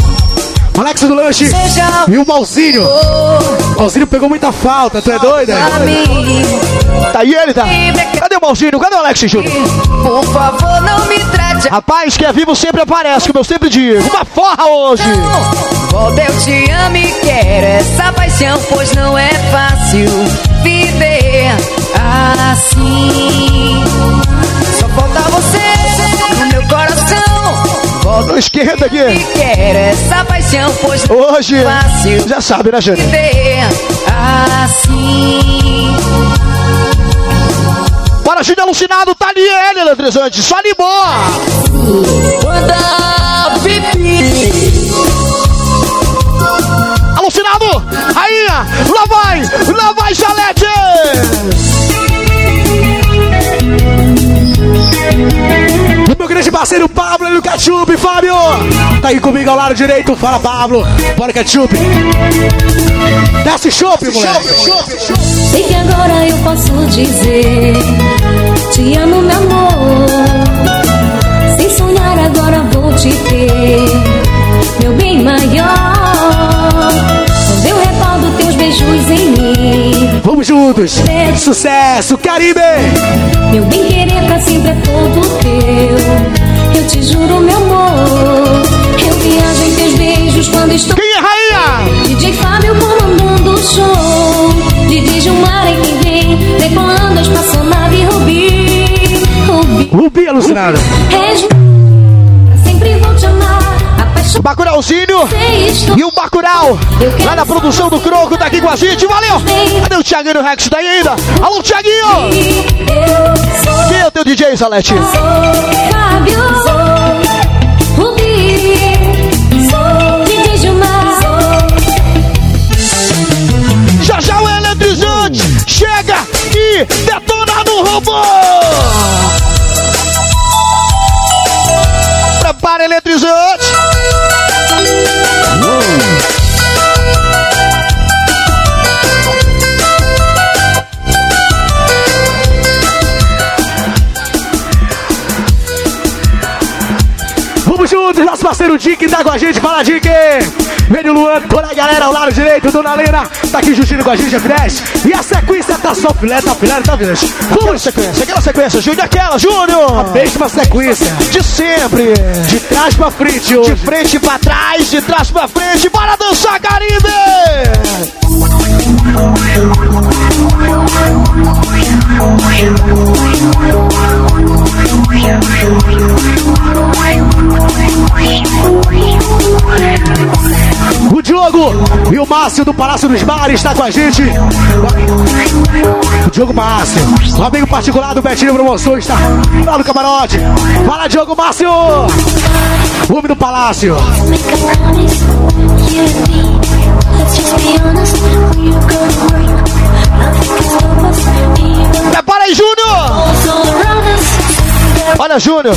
Speaker 34: Alex do lanche.
Speaker 15: Seja
Speaker 34: E o Malzinho. O Malzinho pegou muita falta, tu é
Speaker 15: mim.
Speaker 3: Tá aí ele, tá? Cadê o Malzinho? Cadê o Alex Júnior?
Speaker 15: Por favor, não me trate.
Speaker 3: Rapaz, que é vivo sempre aparece, como eu sempre digo. Uma forra hoje!
Speaker 15: Volta, eu te amo e quero essa paixão, pois não é fácil viver assim. Só falta você no meu coração. Volta,
Speaker 3: Não esquenta aqui.
Speaker 15: e quero essa paixão, pois não
Speaker 3: Hoje,
Speaker 15: é fácil
Speaker 3: já sabe, né, Júnior?
Speaker 15: viver assim.
Speaker 3: Bora, Júnior alucinado, tá ali ele, eletrizante. Só animou!
Speaker 15: Manda pipi.
Speaker 3: Alucinado! Rainha! Lá vai! Lá vai, Jalete!
Speaker 34: Meu grande parceiro Pablo e o Ketchup, Fábio. Tá aí comigo ao lado direito. Fala, Pablo. Bora, Ketchup. Desce chopp, moleque.
Speaker 4: Sei que agora eu posso dizer Te amo, meu amor
Speaker 34: juntos. Sucesso, Caribe.
Speaker 4: Meu bem querer pra sempre é todo teu Eu te juro, meu amor Eu viajo em teus beijos quando estou
Speaker 3: Quem é rainha?
Speaker 4: DJ Fábio comandando o show DJ Gilmar é quem vem Decolando a espaçonave Rubi Rubi
Speaker 34: Rubi alucinado.
Speaker 4: Resmo
Speaker 3: Bacurauzinho e o Bacurau. Lá na produção do Croco, tá aqui com a gente. Valeu! Cadê o Thiaguinho Rex? Tá aí ainda? Alô, Thiaguinho! Quem é o teu DJ, Salete?
Speaker 4: Fábio
Speaker 34: parceiro Dick tá com a gente. Fala, Dick. Vem o Luan, toda a galera ao lado direito. Dona Lena tá aqui juntinho com a gente, F10. E a sequência tá só filé, tá filé, tá filé.
Speaker 3: Aquela sequência, aquela sequência, Júnior, aquela, Júnior!
Speaker 34: A mesma sequência.
Speaker 3: De sempre!
Speaker 34: De trás pra frente hoje.
Speaker 3: De frente pra trás, de trás pra frente, bora dançar, Caribe!
Speaker 34: O Diogo e o Márcio do Palácio dos Bares tá com a gente. O Diogo Márcio, o amigo particular do Betinho Promoções, tá lá no camarote. Fala, Diogo Márcio! O homem do Palácio.
Speaker 3: Prepara aí, Júnior! Olha, Júnior,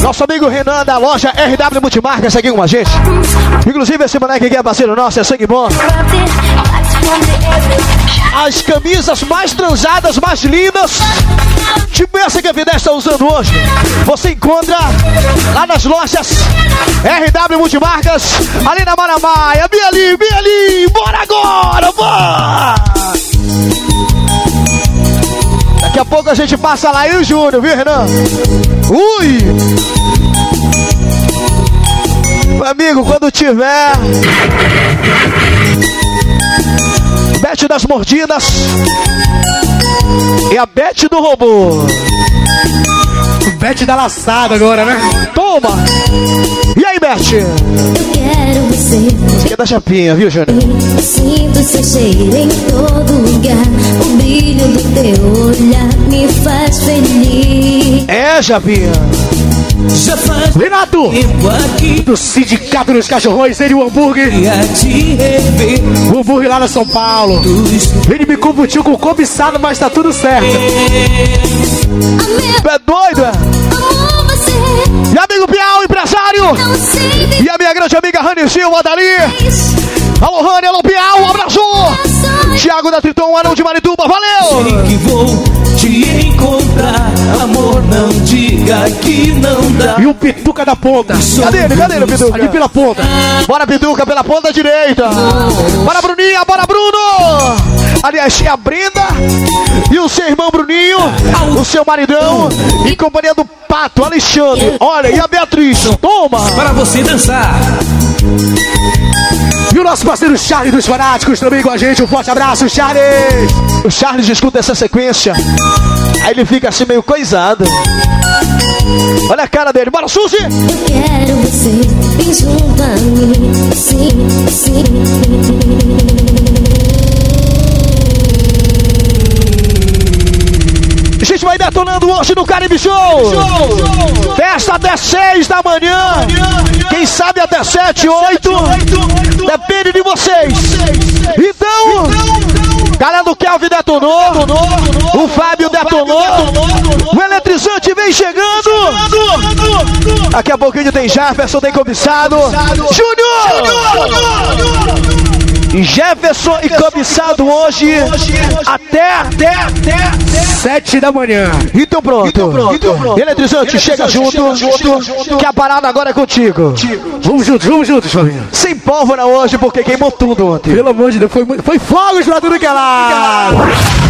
Speaker 3: nosso amigo Renan da loja RW Multimarcas aqui com a gente. Inclusive, esse moleque aqui é parceiro nosso, é sangue bom. As camisas mais transadas, mais lindas, tipo essa que a Vidé está usando hoje, você encontra lá nas lojas RW Multimarcas, ali na Maramaia. Bem ali, bem ali, a gente passa lá e o Júnior, viu, Renan? Ui! Meu amigo, quando tiver. Bete das mordidas. E a Beth do robô.
Speaker 26: Bete da laçada agora, né?
Speaker 3: Toma! E aí, Beth?
Speaker 4: Eu quero você.
Speaker 3: Você quer da chapinha, viu, Júnior?
Speaker 4: Sinto seu cheiro em todo lugar. O brilho do teu olhar me faz feliz.
Speaker 3: É, chapinha.
Speaker 26: Já faz
Speaker 3: Renato! Do Sindicato dos Cachorrões, ele e o hambúrguer. O hambúrguer lá na São Paulo. Ele me confundiu com o cobiçado, mas tá tudo certo. É doido, é? E amigo Piau, empresário! E a minha grande amiga Rani Silva dali. Alô, Rani, alô, Piau, um abraço! Thiago da Triton, Arão de Marituba, valeu!
Speaker 26: Sei que vou te encontrar. Amor, não diga que não dá.
Speaker 3: E o Pituca da ponta. Cadê ele? Cadê ele, Pituca? Ali pela ponta. Bora, Pituca, pela ponta direita. Bora, Bruninha, bora, Bruno! Aliás, tinha a Brenda e o seu irmão Bruninho, o seu maridão, em companhia do Pato, Alexandre. Olha, e a Beatriz. Toma!
Speaker 26: Para você dançar.
Speaker 3: E o nosso parceiro Charles dos Fanáticos também com a gente. Um forte abraço, Charles! O Charles escuta essa sequência. Aí ele fica assim meio coisado. Olha a cara dele. Bora, Suzy!
Speaker 4: Eu quero você bem junto a mim. Sim, sim.
Speaker 3: A gente vai detonando hoje no Caribe Show. Festa até 6 da manhã. Quem sabe até 7, 8. Depende de vocês. Então, galera do Kelvin detonou. O Fábio detonou. O eletrizante vem chegando. Daqui a pouquinho tem Jefferson, tem cobiçado. Júnior! Jefferson e cobiçado hoje até, até, até,
Speaker 26: Sete da manhã.
Speaker 3: Então pronto. Eletrizante, chega junto, que a parada agora é contigo.
Speaker 26: Vamos juntos, vamos juntos, família.
Speaker 3: Sem pólvora hoje, porque queimou tudo ontem.
Speaker 26: Pelo amor de Deus, foi, foi fogos pra tudo que é lá.